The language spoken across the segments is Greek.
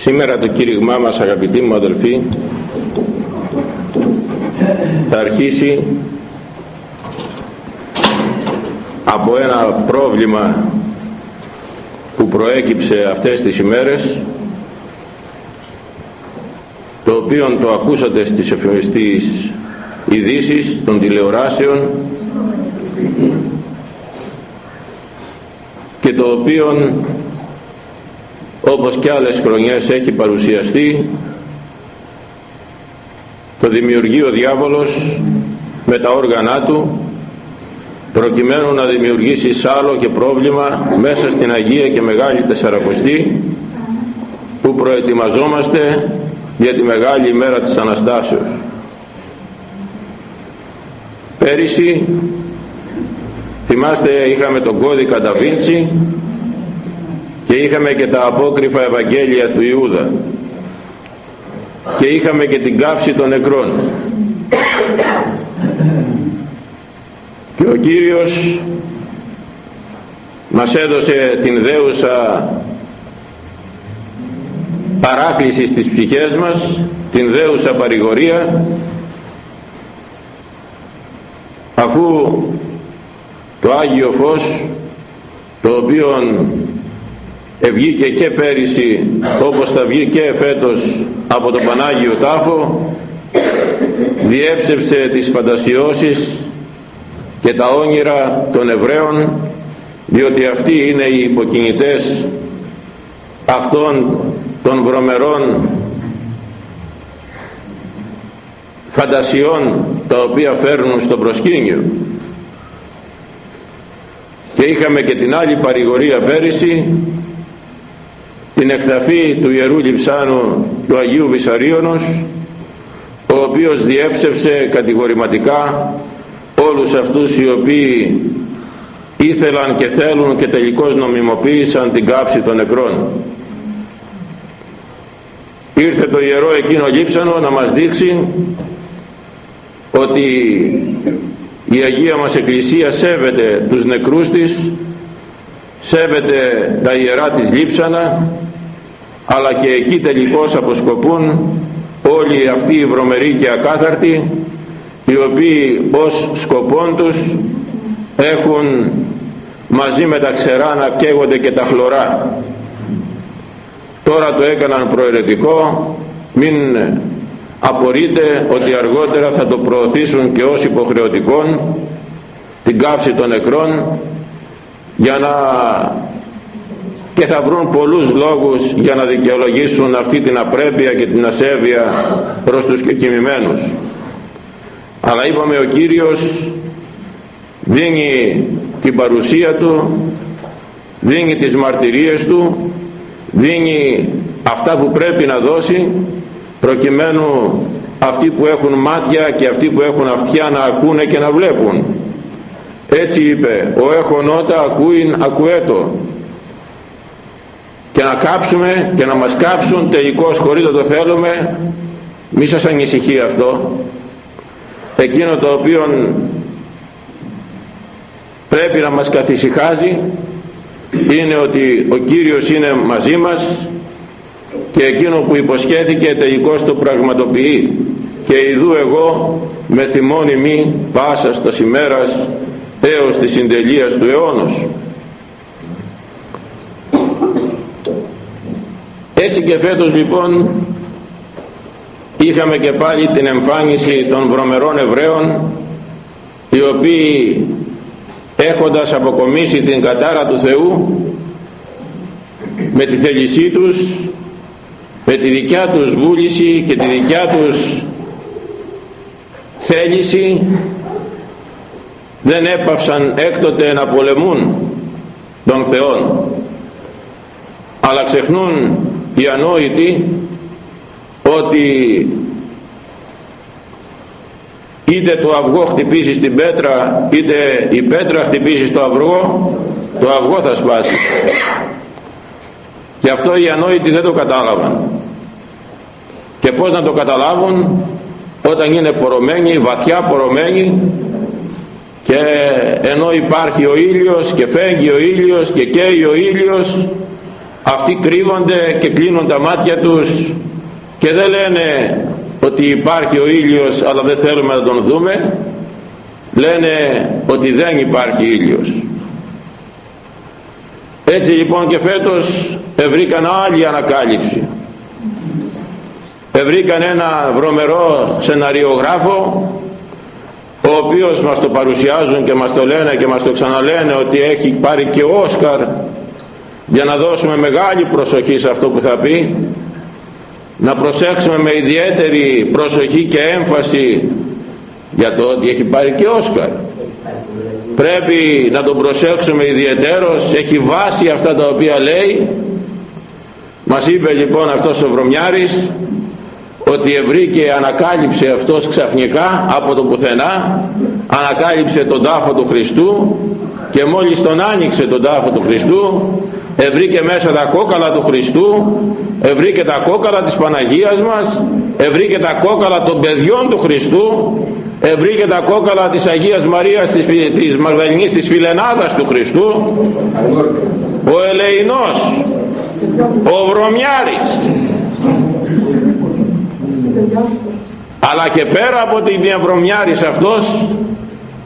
Σήμερα το κήρυγμά μας αγαπητοί μου αδελφοί θα αρχίσει από ένα πρόβλημα που προέκυψε αυτές τις ημέρες το οποίο το ακούσατε στις εφημιστείς ειδήσεις των τηλεοράσεων και το οποίο όπως και άλλες χρονιές έχει παρουσιαστεί το δημιουργεί ο διάβολος με τα όργανά του προκειμένου να δημιουργήσει άλλο και πρόβλημα μέσα στην Αγία και Μεγάλη Τεσσαρακοστή που προετοιμαζόμαστε για τη Μεγάλη ημέρα της Αναστάσεως. Πέρυσι θυμάστε είχαμε τον κώδικα Νταβίντσι και είχαμε και τα απόκριφα Ευαγγέλια του Ιούδα. Και είχαμε και την κάψη των νεκρών. Και ο Κύριος μας έδωσε την δέουσα παράκληση στις ψυχές μας την δέουσα παρηγορία αφού το Άγιο Φως το οποίο ευγήκε και πέρυσι όπως θα βγει και φέτος από τον Πανάγιο Τάφο διέψευσε τις φαντασιώσεις και τα όνειρα των Εβραίων διότι αυτοί είναι οι υποκινητές αυτών των βρωμερών φαντασιών τα οποία φέρνουν στο προσκήνιο. Και είχαμε και την άλλη παρηγορία πέρυσι την εκταφή του Ιερού Λιψάνου του Αγίου Βυσαρίωνος ο οποίος διέψευσε κατηγορηματικά όλους αυτούς οι οποίοι ήθελαν και θέλουν και τελικώς νομιμοποίησαν την κάψη των νεκρών. Ήρθε το Ιερό εκείνο Λείψανο να μας δείξει ότι η Αγία μας Εκκλησία σέβεται τους νεκρούς της σέβεται τα ιερά της λείψανα αλλά και εκεί τελικώς αποσκοπούν όλοι αυτοί οι βρωμεροί και ακάθαρτοι οι οποίοι ως σκοπών τους έχουν μαζί με τα ξερά να καίγονται και τα χλωρά. Τώρα το έκαναν προαιρετικό μην απορείτε ότι αργότερα θα το προωθήσουν και ως υποχρεωτικόν την κάψη των νεκρών για να και θα βρουν πολλούς λόγους για να δικαιολογήσουν αυτή την απρέπεια και την ασέβεια προς τους κεκοιμημένους αλλά είπαμε ο Κύριος δίνει την παρουσία Του δίνει τις μαρτυρίες Του δίνει αυτά που πρέπει να δώσει προκειμένου αυτοί που έχουν μάτια και αυτοί που έχουν αυτιά να ακούνε και να βλέπουν. Έτσι είπε ο έχων ότα ακούειν ακουέτο και να κάψουμε και να μας κάψουν τελικώς χωρίς να το θέλουμε. Μη σας ανησυχεί αυτό. Εκείνο το οποίο πρέπει να μας καθησυχάζει είναι ότι ο Κύριος είναι μαζί μας και εκείνο που υποσχέθηκε τελικώς το πραγματοποιεί. Και ειδού εγώ με θυμώνει μη πάσα στα ημέρας έως τη συντελείας του αιώνος έτσι και φέτος λοιπόν είχαμε και πάλι την εμφάνιση των βρωμερών Εβραίων οι οποίοι έχοντας αποκομίσει την κατάρα του Θεού με τη θέλησή τους με τη δικιά τους βούληση και τη δικιά τους θέληση δεν έπαυσαν έκτοτε να πολεμούν τον Θεόν αλλά ξεχνούν οι ανόητοι ότι είτε το αυγό χτυπήσει στην πέτρα είτε η πέτρα χτυπήσει στο αυγό το αυγό θα σπάσει. Και αυτό οι ανόητοι δεν το κατάλαβαν. Και πως να το καταλάβουν; Όταν είναι πορωμένοι, βαθιά πορωμένοι και ενώ υπάρχει ο ήλιος και φέγγει ο ήλιος και καίει ο ήλιος αυτοί κρύβονται και κλείνουν τα μάτια τους και δεν λένε ότι υπάρχει ο ήλιος αλλά δεν θέλουμε να τον δούμε. Λένε ότι δεν υπάρχει ήλιος. Έτσι λοιπόν και φέτος ευρήκαν άλλη ανακάλυψη. Ευρήκαν ένα βρωμερό σεναριογράφο ο οποίος μας το παρουσιάζουν και μας το λένε και μας το ξαναλένε ότι έχει πάρει και Όσκαρ για να δώσουμε μεγάλη προσοχή σε αυτό που θα πει να προσέξουμε με ιδιαίτερη προσοχή και έμφαση για το ότι έχει πάρει και Όσκαρ. Πρέπει να τον προσέξουμε ιδιαιτέρως. Έχει βάση αυτά τα οποία λέει. Μας είπε λοιπόν αυτός ο Βρωμιάρης ότι ευρήκε ανακάλυψε αυτός ξαφνικά από το πουθενά ανακάλυψε τον τάφο του Χριστού και μόλις τον άνοιξε τον τάφο του Χριστού ευρήκε μέσα τα κόκαλα του Χριστού ευρήκε τα κόκαλα της Παναγίας μας ευρήκε τα κόκαλα των παιδιών του Χριστού ευρήκε τα κόκαλα της Αγίας Μαρίας της, της Μαγδαληνής της Φιλενάδας του Χριστού ο Ελεηνός ο Βρωμιάρης. Αλλά και πέρα από την διαβρωμιάρης αυτός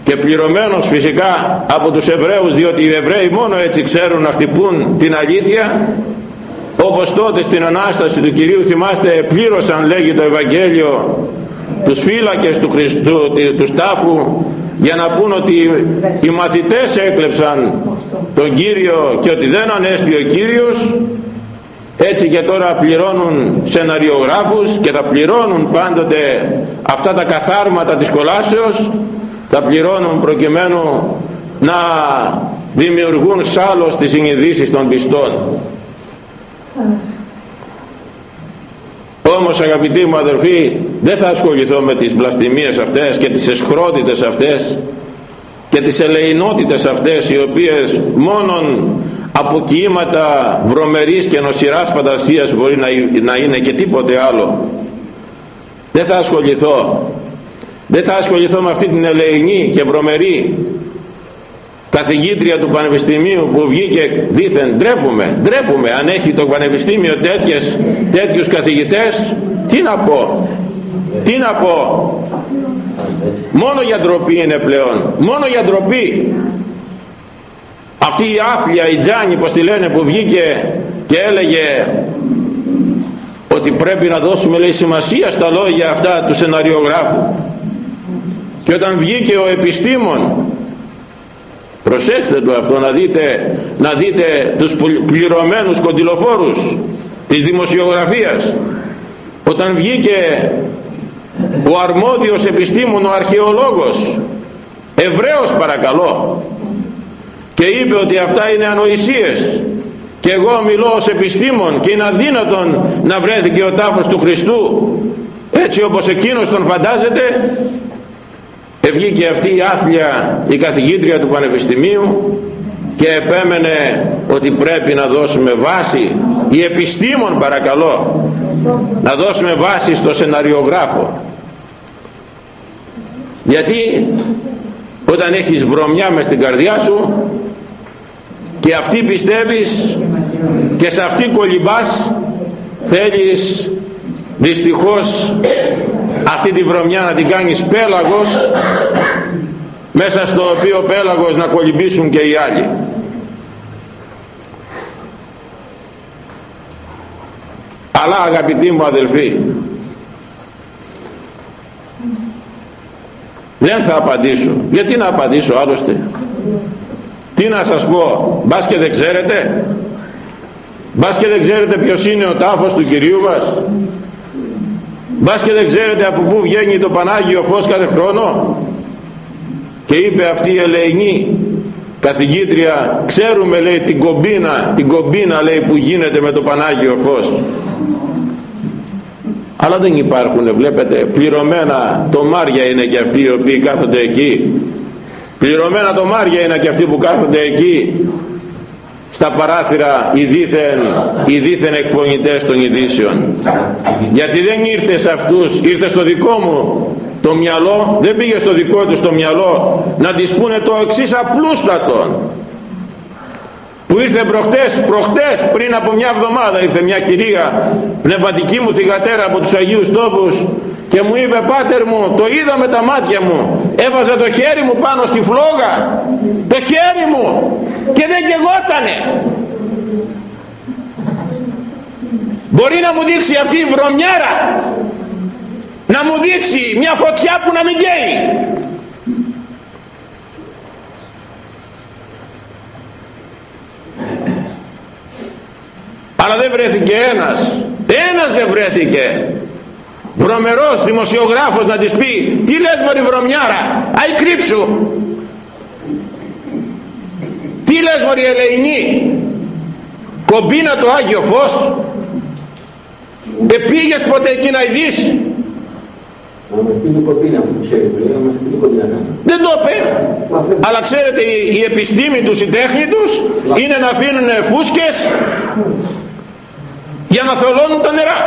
και πληρωμένος φυσικά από τους Εβραίους διότι οι Εβραίοι μόνο έτσι ξέρουν να χτυπούν την αλήθεια όπως τότε στην Ανάσταση του Κυρίου θυμάστε πλήρωσαν λέγει το Ευαγγέλιο τους φύλακες του, Χριστού, του Στάφου για να πούν ότι οι μαθητές έκλεψαν τον Κύριο και ότι δεν ανέστη ο Κύριος. Έτσι και τώρα πληρώνουν σεναριογράφους και θα πληρώνουν πάντοτε αυτά τα καθάρματα της κολάσεως θα πληρώνουν προκειμένου να δημιουργούν σάλος στις συνειδήσεις των πιστών. Όμως αγαπητοί μου αδερφοί δεν θα ασχοληθώ με τις βλαστημίες αυτές και τις εσχρότητες αυτές και τις ελεηνότητες αυτές οι οποίες μόνον από κύματα βρωμερής και νοσηράς φαντασίας μπορεί να είναι και τίποτε άλλο. Δεν θα ασχοληθώ δεν θα ασχοληθώ με αυτή την ελεηνή και βρωμερή καθηγήτρια του Πανεπιστημίου που βγήκε δήθεν. Ντρέπουμε, ντρέπουμε αν έχει το Πανεπιστήμιο τέτοιες, τέτοιους καθηγητές. Τι να πω τι να πω. Μόνο για ντροπή είναι πλέον μόνο για ντροπή. Αυτή η άθλια η Τζάνη πως τη λένε που βγήκε και έλεγε ότι πρέπει να δώσουμε λέει σημασία στα λόγια αυτά του σεναριογράφου και όταν βγήκε ο επιστήμον προσέξτε το αυτό να δείτε, να δείτε τους πληρωμένους κοντιλοφόρους της δημοσιογραφίας. Όταν βγήκε ο αρμόδιος επιστήμον ο αρχαιολόγος Εβραίος παρακαλώ και είπε ότι αυτά είναι ανοησίες και εγώ μιλώ ως επιστήμον και είναι αδύνατον να βρέθηκε ο τάφος του Χριστού έτσι όπως εκείνος τον φαντάζεται ευγήκε αυτή η άθλια η καθηγήτρια του Πανεπιστημίου και επέμενε ότι πρέπει να δώσουμε βάση η επιστήμον παρακαλώ να δώσουμε βάση στο σεναριογράφο. Γιατί όταν έχεις βρωμιά μες στην καρδιά σου και αυτή πιστεύεις και σε αυτή κολυμπάς θέλεις δυστυχώς αυτή τη βρωμιά να την κάνεις πέλαγος μέσα στο οποίο πέλαγος να κολυμπήσουν και οι άλλοι. Αλλά αγαπητοί μου αδελφοί δεν θα απαντήσω. Γιατί να απαντήσω άλλωστε; Τι να σας πω μπας και δεν ξέρετε; Μπας και δεν ξέρετε ποιος είναι ο τάφος του Κυρίου μας; Μπας και δεν ξέρετε από πού βγαίνει το Πανάγιο Φως κάθε χρόνο. Και είπε αυτή η ελεηνή καθηγήτρια ξέρουμε λέει την κομπίνα την κομπίνα λέει που γίνεται με το Πανάγιο Φως αλλά δεν υπάρχουν βλέπετε πληρωμένα τομάρια είναι και αυτοί οι οποίοι κάθονται εκεί. Πληρωμένα τομάρια είναι και αυτοί που κάθονται εκεί στα παράθυρα οι δίθεν, οι δίθεν εκφωνητές των ειδήσεων. Γιατί δεν ήρθε σε αυτούς ήρθε στο δικό μου το μυαλό δεν πήγε στο δικό τους το μυαλό να τις πούνε το εξής απλούστατον. Που ήρθε προχτές, προχτές πριν από μια εβδομάδα ήρθε μια κυρία πνευματική μου θυγατέρα από τους Αγίους Τόπους και μου είπε πάτερ μου το είδα με τα μάτια μου έβαζα το χέρι μου πάνω στη φλόγα το χέρι μου! Και δεν κεγότανε! Μπορεί να μου δείξει αυτή η βρωμιάρα; Να μου δείξει μια φωτιά που να μην καίει; Αλλά δεν βρέθηκε ένας. Ένας δεν βρέθηκε. Βρωμερός δημοσιογράφος να της πει τι λες μωρή βρωμιάρα; Αϊ κρύψου! τι λες μωρή ελεηνή κομπίνα το Άγιο Φως. Επήγες ποτέ εκεί να ειδείς; Δεν το είπε. Αλλά ξέρετε η, η επιστήμη τους η τέχνη τους είναι να αφήνουν φούσκες για να θολώνουν τα νερά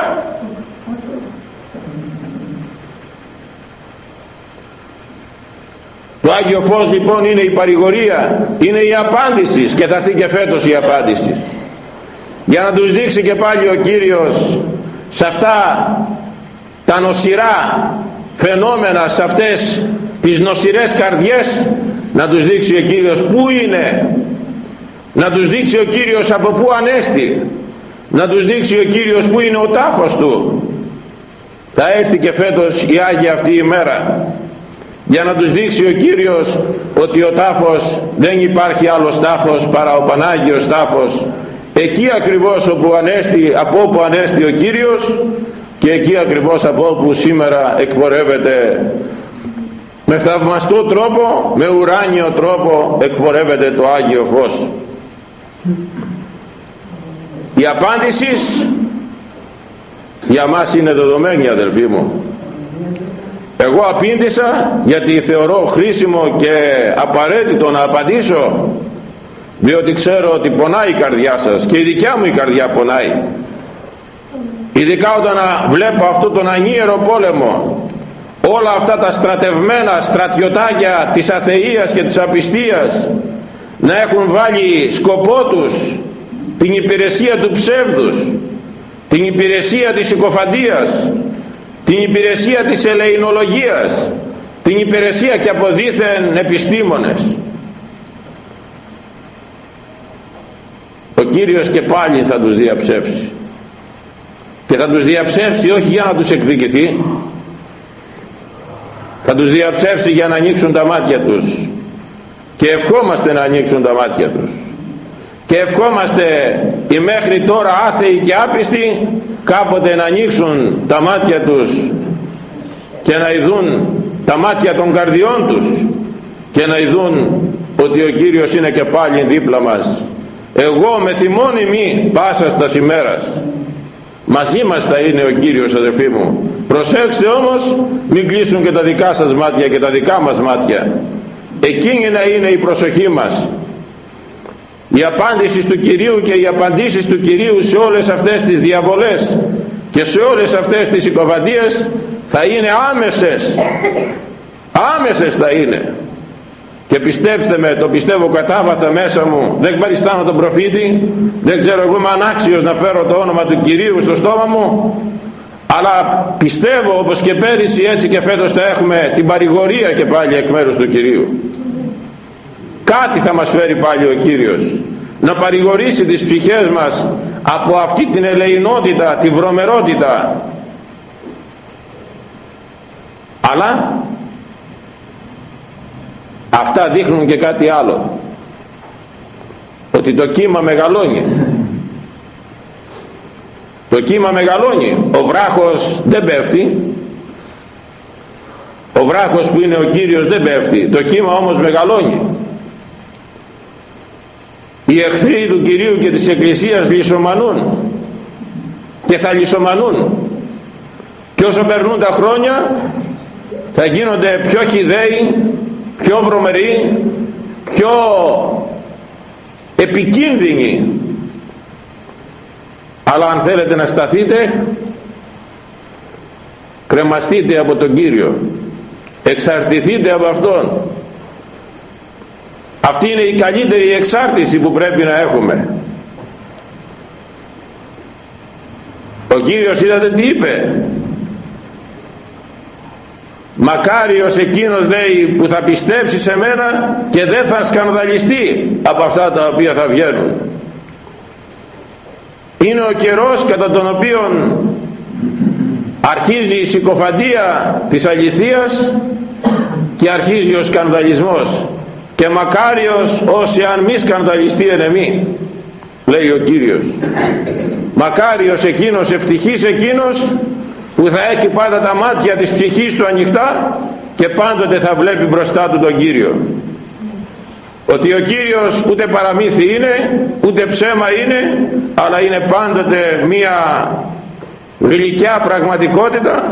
το Άγιο Φως λοιπόν είναι η παρηγορία είναι η απάντηση και θα έρθει και φέτος η απάντηση. Για να τους δείξει και πάλι ο Κύριος σε αυτά τα νοσηρά φαινόμενα σε αυτές τις νοσηρές καρδιές να τους δείξει ο Κύριος πού είναι να τους δείξει ο Κύριος από πού ανέστη να τους δείξει ο Κύριος που είναι ο τάφος του. Θα έρθει και φέτος η Άγια αυτή η μέρα για να τους δείξει ο Κύριος ότι ο τάφος δεν υπάρχει άλλος τάφος παρά ο Πανάγιος τάφος. Εκεί ακριβώς όπου ανέστη, από όπου ανέστη ο Κύριος και εκεί ακριβώς από όπου σήμερα εκπορεύεται. Με θαυμαστό τρόπο, με ουράνιο τρόπο εκπορεύεται το Άγιο Φως. Η απάντηση για μας είναι δεδομένη αδελφοί μου εγώ απήντησα γιατί θεωρώ χρήσιμο και απαραίτητο να απαντήσω διότι ξέρω ότι πονάει η καρδιά σας και η δικιά μου η καρδιά πονάει. Ειδικά όταν βλέπω αυτό τον ανίερο πόλεμο όλα αυτά τα στρατευμένα στρατιωτάκια της αθείας και της απιστίας να έχουν βάλει σκοπό τους την υπηρεσία του ψεύδους την υπηρεσία της συκοφαντίας την υπηρεσία της ελεηνολογίας την υπηρεσία και αποδίθεν επιστήμονες. Ο Κύριος και πάλι θα τους διαψεύσει. Και θα τους διαψεύσει όχι για να τους εκδικηθεί θα τους διαψεύσει για να ανοίξουν τα μάτια τους. Και ευχόμαστε να ανοίξουν τα μάτια τους και ευχόμαστε οι μέχρι τώρα άθεοι και άπιστοι κάποτε να ανοίξουν τα μάτια τους και να ειδούν τα μάτια των καρδιών τους και να ειδούν ότι ο Κύριος είναι και πάλι δίπλα μας. Εγώ με θυμώνει μη πάσα στα ημέρας μαζί μας θα είναι ο Κύριος αδελφοί μου. Προσέξτε όμως μην κλείσουν και τα δικά σας μάτια και τα δικά μας μάτια. Εκείνη να είναι η προσοχή μας η απάντηση του Κυρίου και οι απαντήσεις του Κυρίου σε όλες αυτές τις διαβολές και σε όλες αυτές τις υποβαντίες θα είναι άμεσες. Άμεσες θα είναι. Και πιστέψτε με το πιστεύω κατάβαθα μέσα μου. Δεν παριστάνω τον προφήτη. Δεν ξέρω εγώ είμαι ανάξιος να φέρω το όνομα του Κυρίου στο στόμα μου. Αλλά πιστεύω όπως και πέρυσι έτσι και φέτος θα έχουμε την παρηγορία και πάλι εκ μέρους του Κυρίου κάτι θα μας φέρει πάλι ο Κύριος. Να παρηγορήσει τις ψυχές μας από αυτή την ελεηνότητα, τη βρωμερότητα. Αλλά αυτά δείχνουν και κάτι άλλο. Ότι το κύμα μεγαλώνει. Το κύμα μεγαλώνει. Ο βράχος δεν πέφτει. Ο βράχος που είναι ο Κύριος δεν πέφτει. Το κύμα όμως μεγαλώνει οι εχθροί του Κυρίου και της Εκκλησίας λυσομανούν και θα λυσομανούν και όσο περνούν τα χρόνια θα γίνονται πιο χιδαίοι πιο βρωμεροί πιο επικίνδυνοι. Αλλά αν θέλετε να σταθείτε κρεμαστείτε από τον Κύριο. Εξαρτηθείτε από Αυτόν αυτή είναι η καλύτερη εξάρτηση που πρέπει να έχουμε. Ο Κύριος είδατε τι είπε. Μακάριος εκείνος λέει που θα πιστέψει σε μένα και δεν θα σκανδαλιστεί από αυτά τα οποία θα βγαίνουν. Είναι ο καιρός κατά τον οποίο αρχίζει η συκοφαντία της αληθείας και αρχίζει ο σκανδαλισμός και μακάριος όσοι αν μη σκανδαλιστεί ενεμή λέει ο Κύριος. Μακάριος εκείνος ευτυχής εκείνος που θα έχει πάντα τα μάτια της ψυχής του ανοιχτά και πάντοτε θα βλέπει μπροστά του τον Κύριο. Ότι ο Κύριος ούτε παραμύθι είναι ούτε ψέμα είναι αλλά είναι πάντοτε μία γλυκιά πραγματικότητα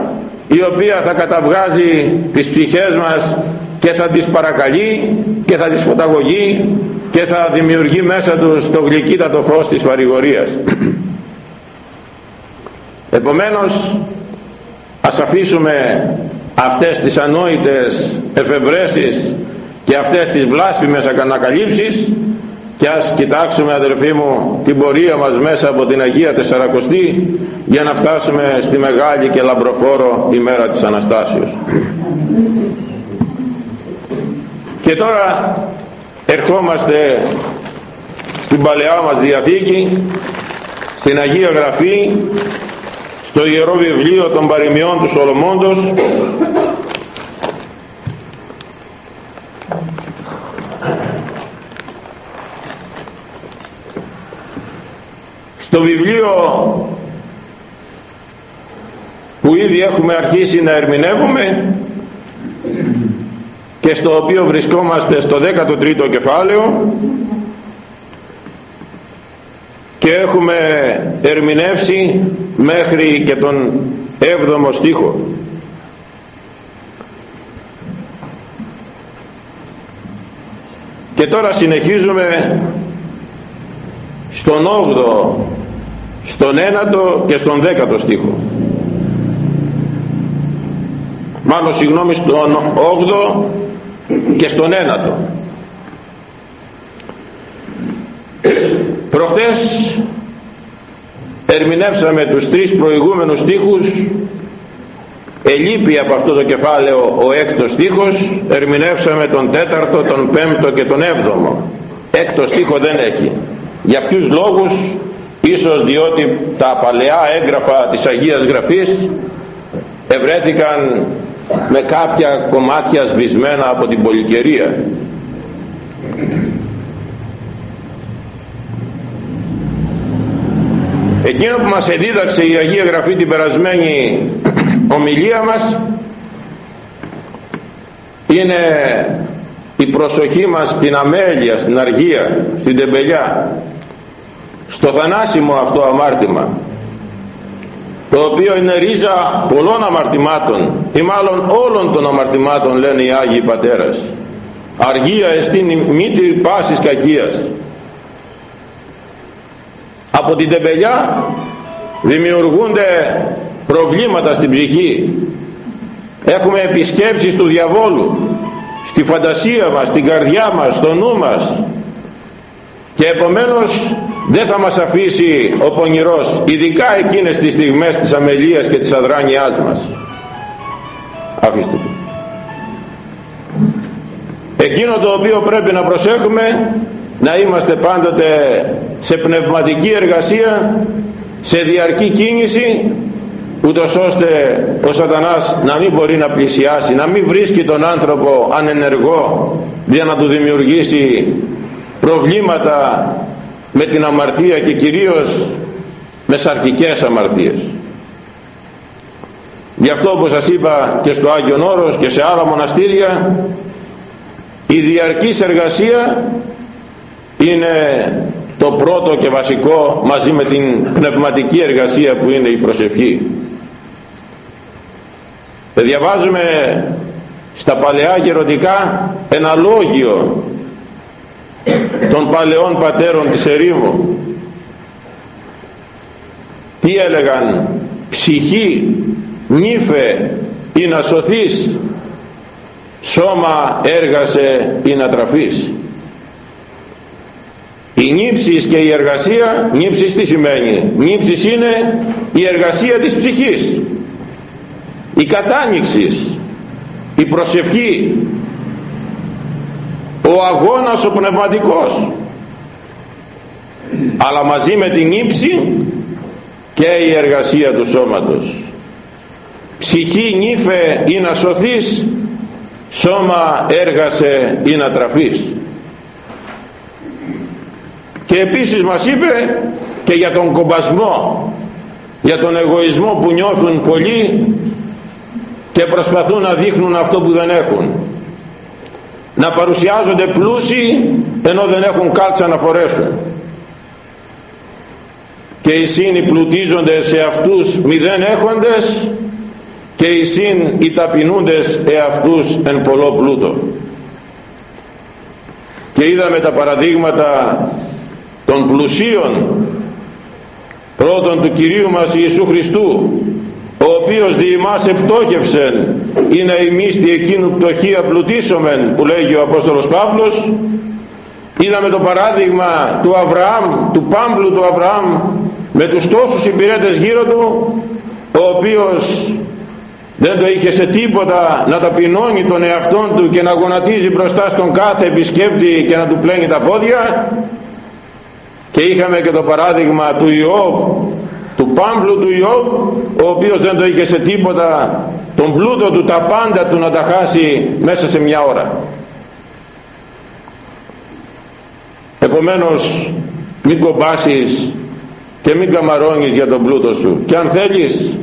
η οποία θα καταβγάζει τις ψυχές μας και θα τις παρακαλεί και θα τις φωταγωγεί και θα δημιουργεί μέσα τους το γλυκύτατο φως της παρηγορίας. Επομένως ας αφήσουμε αυτές τις ανόητες εφευρέσεις και αυτές τις βλάσφημες ακανακαλύψεις και ας κοιτάξουμε αδελφοί μου την πορεία μας μέσα από την Αγία Τεσσαρακοστή για να φτάσουμε στη μεγάλη και λαμπροφόρο ημέρα της Αναστάσεως και τώρα ερχόμαστε στην Παλαιά μας Διαθήκη στην Αγία Γραφή στο Ιερό Βιβλίο των Παροιμιών του Σολομώντος στο βιβλίο που ήδη έχουμε αρχίσει να ερμηνεύουμε και στο οποίο βρισκόμαστε στο 13ο κεφάλαιο και έχουμε ερμηνεύσει μέχρι και τον 7ο στίχο. Και τώρα συνεχίζουμε στον 8ο στον 9ο και στον 10ο στίχο. Μάλλον συγγνώμη στον 8ο και στον 9ο προχτές ερμηνεύσαμε τους τρεις προηγούμενους στίχους. Ελείπει από αυτό το κεφάλαιο ο έκτος στίχος. Ερμηνεύσαμε τον τέταρτο, τον πέμπτο και τον έβδομο. Έκτος στίχο δεν έχει. Για ποιους λόγους; Ίσως διότι τα παλαιά έγγραφα της Αγίας Γραφής ευρέθηκαν με κάποια κομμάτια σβησμένα από την πολυκαιρία. Εκείνο που μας εδίδαξε η Αγία Γραφή την περασμένη ομιλία μας είναι η προσοχή μας στην αμέλεια, στην αργία, στην τεμπελιά στο θανάσιμο αυτό αμάρτημα το οποίο είναι ρίζα πολλών αμαρτημάτων ή μάλλον όλων των αμαρτημάτων λένε οι Άγιοι Πατέρας αργία εστίν μήτρη πάσης κακίας. Από την τεμπελιά δημιουργούνται προβλήματα στην ψυχή. Έχουμε επισκέψεις του διαβόλου στη φαντασία μας, στην καρδιά μας, στο νου μας. Και επομένως δεν θα μας αφήσει ο πονηρός ειδικά εκείνες τις στιγμές της αμελίας και της αδράνειάς μας. Αφήστε το. Εκείνο το οποίο πρέπει να προσέχουμε να είμαστε πάντοτε σε πνευματική εργασία σε διαρκή κίνηση ούτως ώστε ο σατανάς να μην μπορεί να πλησιάσει να μην βρίσκει τον άνθρωπο ανενεργό για να του δημιουργήσει προβλήματα με την αμαρτία και κυρίως με σαρκικές αμαρτίες. Γι' αυτό όπως σας είπα και στο Άγιον Όρος και σε άλλα μοναστήρια η διαρκής εργασία είναι το πρώτο και βασικό μαζί με την πνευματική εργασία που είναι η προσευχή. Διαβάζουμε στα παλαιά γεροντικά ένα λόγιο των παλαιών πατέρων της ερήμου. Τι έλεγαν ψυχή νύφε ή να σωθείς. Σώμα έργασε ή να τραφείς. Η νύψης και η εργασία νύψης τι σημαίνει. Νύψης είναι η εργασία της ψυχής. Η κατάνοιξη η προσευχή ο αγώνας ο πνευματικός. Αλλά μαζί με την ύψη και η εργασία του σώματος. Ψυχή νύφε ή να σωθείς σώμα έργασε ή να τραφείς. Και επίσης μας είπε και για τον κομπασμό για τον εγωισμό που νιώθουν πολλοί και προσπαθούν να δείχνουν αυτό που δεν έχουν να παρουσιάζονται πλούσιοι ενώ δεν έχουν κάλτσα να φορέσουν. Και οι σύνοι πλουτίζονται σε αυτούς μηδέν έχοντες και οι συν οι ταπεινούντες εαυτούς εν πολλό πλούτο. Και είδαμε τα παραδείγματα των πλουσίων πρώτον του Κυρίου μας Ιησού Χριστού ο οποίος δι' εμάς επτόχευσεν είναι η μίστη εκείνου πτωχία πλουτίσομεν που λέγει ο Απόστολος Παύλος. Είδαμε το παράδειγμα του Αβραάμ του Πάμπλου του Αβραάμ με τους τόσους υπηρέτες γύρω του ο οποίος δεν το είχε σε τίποτα να ταπεινώνει τον εαυτόν του και να γονατίζει μπροστά στον κάθε επισκέπτη και να του πλένει τα πόδια. Και είχαμε και το παράδειγμα του Ιώβ του πάμπλου του Ιώβ ο οποίος δεν το είχε σε τίποτα τον πλούτο του τα πάντα του να τα χάσει μέσα σε μια ώρα. Επομένως μην κομπάσεις και μην καμαρώνεις για τον πλούτο σου. Και αν θέλεις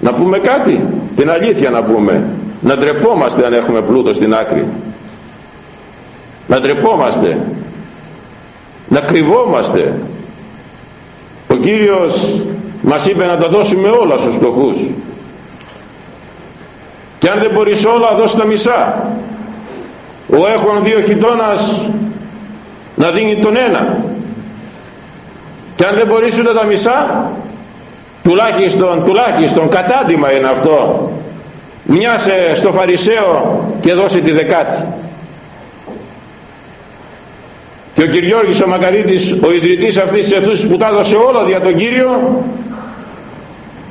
να πούμε κάτι την αλήθεια να πούμε να ντρεπόμαστε αν έχουμε πλούτο στην άκρη. Να ντρεπόμαστε να κρυβόμαστε ο Κύριος μας είπε να τα δώσουμε όλα στους φτωχούς. Και αν δεν μπορείς όλα δώσ' τα μισά. Ο έχουν δύο χιτώνας να δίνει τον ένα. Και αν δεν μπορείς ούτε τα μισά τουλάχιστον, τουλάχιστον κατάντημα είναι αυτό. Μοιάσε στο Φαρισαίο και δώσε τη δεκάτη και ο Κυριώργης ο Μακαρίτης ο ιδρυτής αυτής της αιθούσης που τα έδωσε όλα για τον Κύριο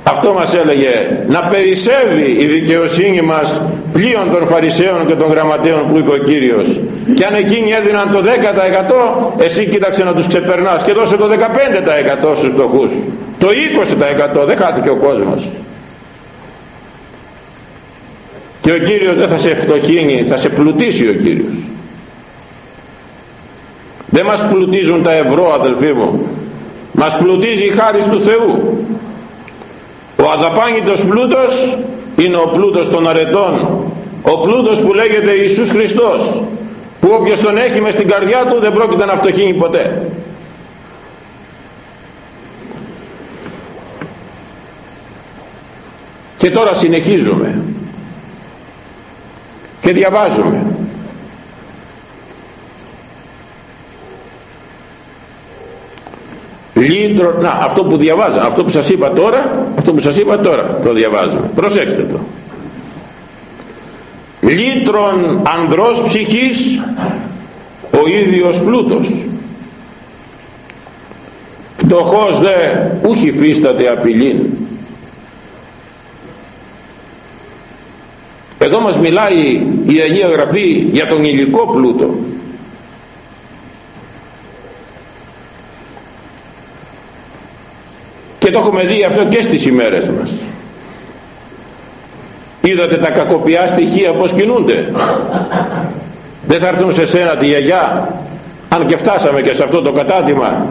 αυτό μας έλεγε να περισσεύει η δικαιοσύνη μας πλοίων των Φαρισαίων και των Γραμματέων που είπε ο Κύριος. Και αν εκείνοι έδιναν το 10% εσύ κοίταξε να τους ξεπερνάς και δώσε το 15% στους φτωχούς. Το 20% δεν χάθηκε ο κόσμος. Και ο Κύριος δεν θα σε φτωχύνει θα σε πλουτίσει ο Κύριος δεν μας πλουτίζουν τα ευρώ αδελφοί μου. Μας πλουτίζει η χάρη του Θεού. Ο αδαπάνητος πλούτος είναι ο πλούτος των αρετών. Ο πλούτος που λέγεται Ιησούς Χριστός που όποιος τον έχει μες στην καρδιά του δεν πρόκειται να φτωχύνει ποτέ. Και τώρα συνεχίζουμε. Και διαβάζουμε λίτρο, να αυτό που διαβάζω, αυτό που σας είπα τώρα, αυτό που σας είπα τώρα το διαβάζουμε. Προσέξτε το. Λίτρον ανδρός ψυχής ο ίδιος πλούτος. Φτωχός δε ούχι φύσταται απειλήν. Εδώ μας μιλάει η Αγία Γραφή για τον υλικό πλούτο και το έχουμε δει αυτό και στις ημέρες μας. Είδατε τα κακοπιά στοιχεία πως κινούνται. Δεν θα έρθουν σε σένα τη γιαγιά αν και φτάσαμε και σε αυτό το κατάτημα.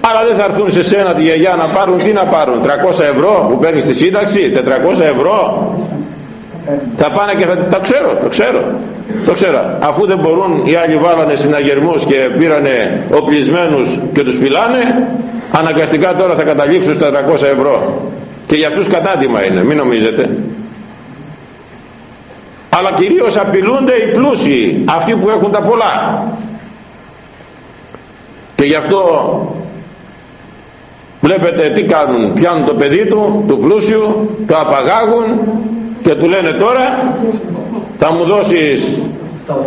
Αλλά δεν θα έρθουν σε σένα τη γιαγιά να πάρουν τι να πάρουν 300 ευρώ που παίρνεις στη σύνταξη 400 ευρώ. Θα πάνε και θα το ξέρω το ξέρω το ξέρω. Αφού δεν μπορούν οι άλλοι βάλανε συναγερμούς και πήρανε οπλισμένους και τους φυλάνε αναγκαστικά τώρα θα καταλήξουν στα 300 ευρώ. Και για αυτούς κατάντημα είναι μην νομίζετε. Αλλά κυρίως απειλούνται οι πλούσιοι αυτοί που έχουν τα πολλά. Και γι' αυτό βλέπετε τι κάνουν. Πιάνουν το παιδί του του πλούσιου το απαγάγουν και του λένε τώρα θα μου δώσεις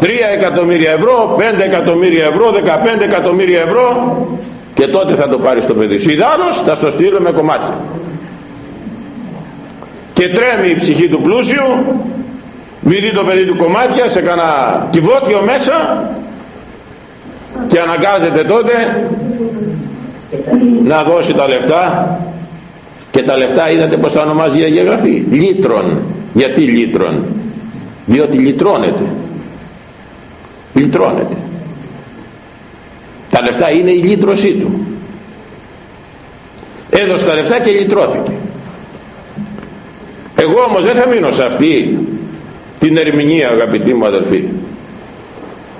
3 εκατομμύρια ευρώ 5 εκατομμύρια ευρώ 15 εκατομμύρια ευρώ και τότε θα το πάρεις το παιδί. Σου ιδάλλως θα στο στείλω με κομμάτια και τρέμει η ψυχή του πλούσιου μη δει το παιδί του κομμάτια σε κανένα κυβότιο μέσα και αναγκάζεται τότε να δώσει τα λεφτά. Και τα λεφτά είδατε πως τα ονομάζει η Αγία Γραφή; Λίτρων γιατί λίτρων διότι λυτρώνεται. Λυτρώνεται τα λεφτά είναι η λύτρωσή του. Έδωσε τα λεφτά και λυτρώθηκε. Εγώ όμως δεν θα μείνω σε αυτή την ερμηνεία αγαπητοί μου αδελφοί.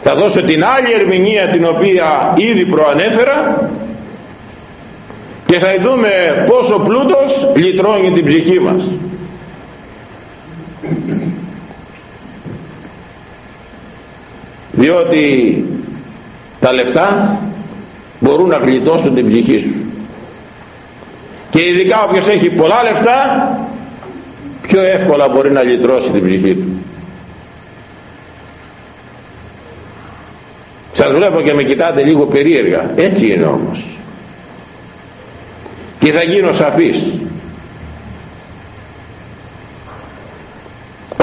Θα δώσω την άλλη ερμηνεία την οποία ήδη προανέφερα και θα δούμε πόσο πλούτος λυτρώνει την ψυχή μας. Διότι τα λεφτά μπορούν να γλιτώσουν την ψυχή σου. Και ειδικά όποιος έχει πολλά λεφτά πιο εύκολα μπορεί να λυτρώσει την ψυχή του. Σας βλέπω και με κοιτάτε λίγο περίεργα. Έτσι είναι όμως. Και θα γίνω σαφής.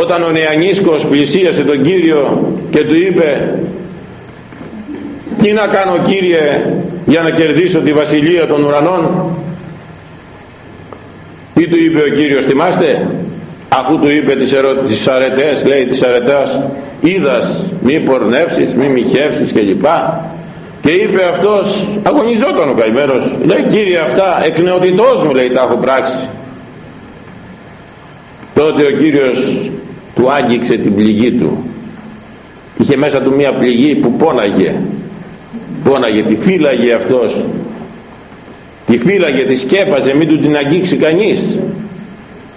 Όταν ο Νεανίσκος πλησίασε τον Κύριο και του είπε τι να κάνω Κύριε για να κερδίσω τη βασιλεία των ουρανών; Τι του είπε ο Κύριος θυμάστε; Αφού του είπε τις, ερω... τις αρετές λέει τις αρετές είδας μη πορνεύσεις μη μοιχεύσεις και λοιπά και είπε αυτός αγωνιζόταν ο καημένος λέει κύριε αυτά εκ νεοτητός μου λέει τα έχω πράξει τότε ο Κύριος του άγγιξε την πληγή του. Είχε μέσα του μια πληγή που πόναγε πόναγε τη φύλαγε αυτός. Τη φύλαγε τη σκέπαζε μην του την αγγίξει κανείς.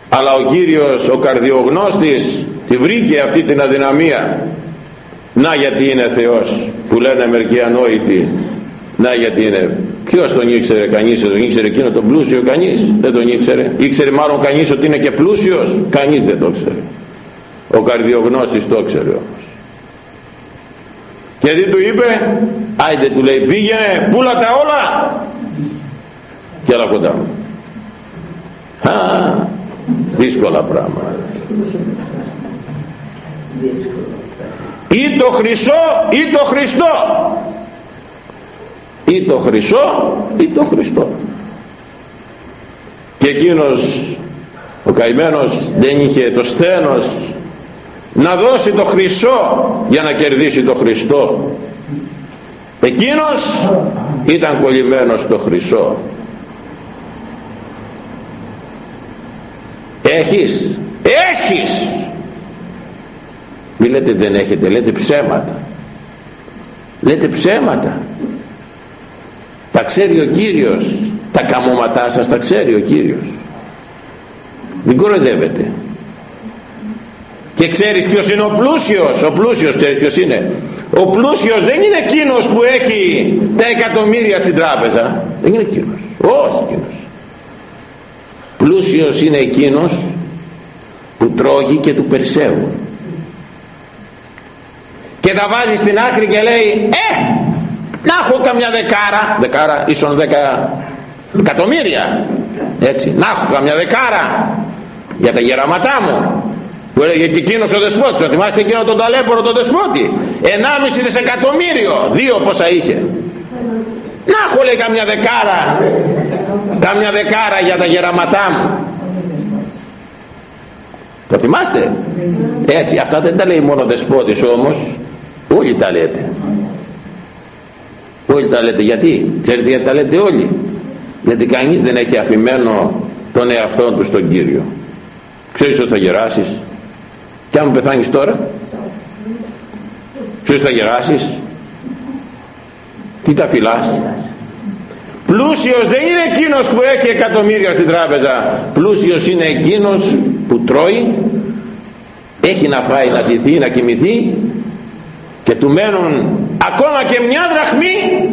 Αλλά ο Κύριος ο καρδιογνώστης τη βρήκε αυτή την αδυναμία. Να γιατί είναι Θεός που λένε μερικοί ανόητοι. Να γιατί είναι. Ποιος τον ήξερε κανείς δεν τον ήξερε εκείνο τον πλούσιο κανείς. Δεν τον ήξερε. Ήξερε μάλλον κανείς ότι είναι και πλούσιος. Κανείς δεν το ξέρε ο καρδιογνώστης το ξέρε όμως. Και τι του είπε; Άιντε του λέει πήγαινε πουλα τα όλα και έλα κοντά μου. Α, δύσκολα πράγματα. Ή το χρυσό ή το Χριστό. Ή το χρυσό ή το Χριστό. Και εκείνος ο καημένος δεν είχε το στένος να δώσει το χρυσό για να κερδίσει το Χριστό εκείνος ήταν κολλημένος στο χρυσό. Έχεις έχεις. Μη λέτε δεν έχετε λέτε ψέματα. Λέτε ψέματα. Τα ξέρει ο Κύριος. Τα καμώματά σας τα ξέρει ο Κύριος. Μην κοροϊδεύετε. Και ξέρεις ποιος είναι ο πλούσιος. Ο πλούσιος ξέρεις ποιος είναι ο πλούσιος δεν είναι εκείνος που έχει τα εκατομμύρια στην τράπεζα. Δεν είναι εκείνος. Όχι εκείνος. Πλούσιος είναι εκείνος που τρώγει και του περισσεύουν. Και τα βάζει στην άκρη και λέει ε να έχω καμιά δεκάρα δεκάρα ίσον δέκα εκατομμύρια. Έτσι να έχω καμιά δεκάρα για τα γεραματά μου που έλεγε και εκείνος ο δεσπότης θυμάστε εκείνο τον ταλέπορο τον δεσπότη. 1,5 δισεκατομμύριο δύο πόσα είχε. Να έχω λέει καμιά δεκάρα καμιά δεκάρα για τα γεραματά μου. Το θυμάστε; Έτσι αυτά δεν τα λέει μόνο ο δεσπότης όμως. Όλοι τα λέτε. Όλοι τα λέτε. Γιατί; Ξέρετε γιατί τα λέτε όλοι; Γιατί κανείς δεν έχει αφημένο τον εαυτό του στον Κύριο. Ξέρεις ότι θα γεράσεις; Και αν πεθάνεις τώρα ξέρεις θα γεράσεις τι τα φυλάς. Πλούσιος δεν είναι εκείνος που έχει εκατομμύρια στην τράπεζα. Πλούσιος είναι εκείνος που τρώει έχει να φάει να ντυθεί να κοιμηθεί και του μένουν ακόμα και μια δραχμή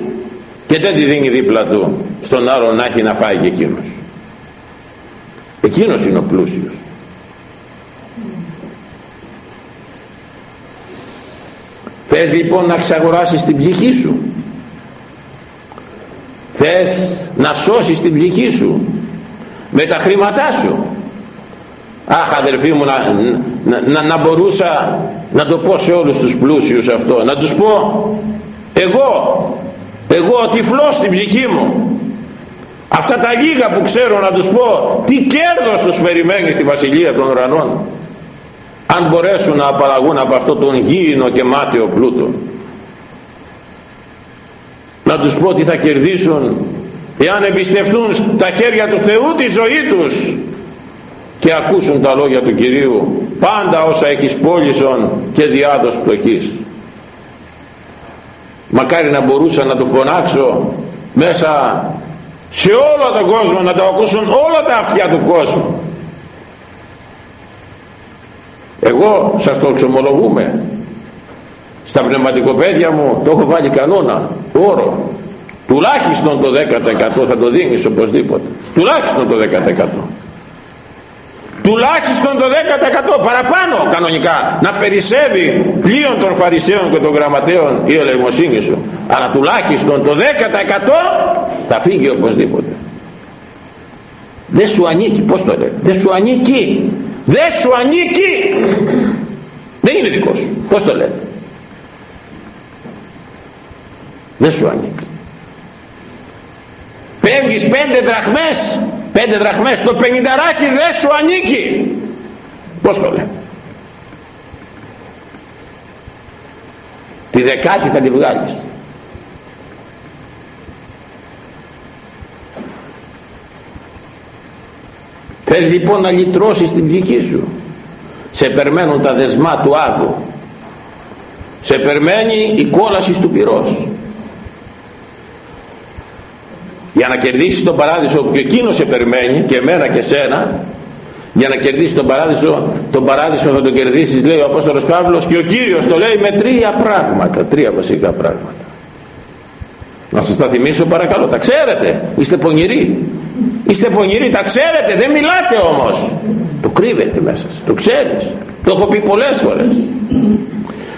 και δεν τη δίνει δίπλα του. Στον άλλο να έχει να φάει και εκείνος. Εκείνος είναι ο πλούσιος θες λοιπόν να ξαγοράσεις την ψυχή σου; Θες να σώσεις την ψυχή σου με τα χρήματά σου; Αχ αδερφοί μου να, να, να, να μπορούσα να το πω σε όλους τους πλούσιους αυτό. Να τους πω εγώ εγώ τυφλός στην ψυχή μου. Αυτά τα λίγα που ξέρω να τους πω τι κέρδος τους περιμένει στη βασιλεία των ουρανών; Αν μπορέσουν να απαλλαγούν από αυτό τον γήινο και μάταιο πλούτο να τους πω τι θα κερδίσουν εάν εμπιστευτούν στα χέρια του Θεού τη ζωή τους και ακούσουν τα λόγια του Κυρίου πάντα όσα έχεις πόλησον και διάδος πτωχής. Μακάρι να μπορούσα να το φωνάξω μέσα σε όλο τον κόσμο να το ακούσουν όλα τα αυτιά του κόσμου εγώ σας το εξομολογούμε. Στα πνευματικοπαίδια μου το έχω βάλει κανόνα όρο. Τουλάχιστον το 10% θα το δίνεις οπωσδήποτε. Τουλάχιστον το 10% τουλάχιστον το 10% παραπάνω κανονικά να περισσεύει πλοίον των Φαρισαίων και των Γραμματέων η ελεημοσύνη σου. Αλλά τουλάχιστον το 10% θα φύγει οπωσδήποτε. Δεν σου ανήκει πως το λέει δεν σου ανήκει δεν σου ανήκει. Δεν είναι δικός σου. Πως το λέει δεν σου ανήκει. Παίρνεις πέντε δραχμές. Πέντε δραχμές. Το πενηνταράκι δεν σου ανήκει. Πως το λέει τη δεκάτη θα τη βγάλεις θες λοιπόν να λυτρώσεις την ψυχή σου. Σε περμένουν τα δεσμά του άδου σε περμένει η κόλαση του πυρός. Για να κερδίσεις τον παράδεισο που και εκείνος σε περιμένει και εμένα και σένα για να κερδίσεις τον παράδεισο τον παράδεισο θα τον κερδίσεις λέει ο Απόστολος Παύλος και ο Κύριος το λέει με τρία πράγματα τρία βασικά πράγματα. Να σας τα θυμίσω παρακαλώ τα ξέρετε είστε πονηροί είστε πονηροί τα ξέρετε δεν μιλάτε όμως. Το κρύβετε μέσα σας το ξέρεις. Το έχω πει πολλές φορές.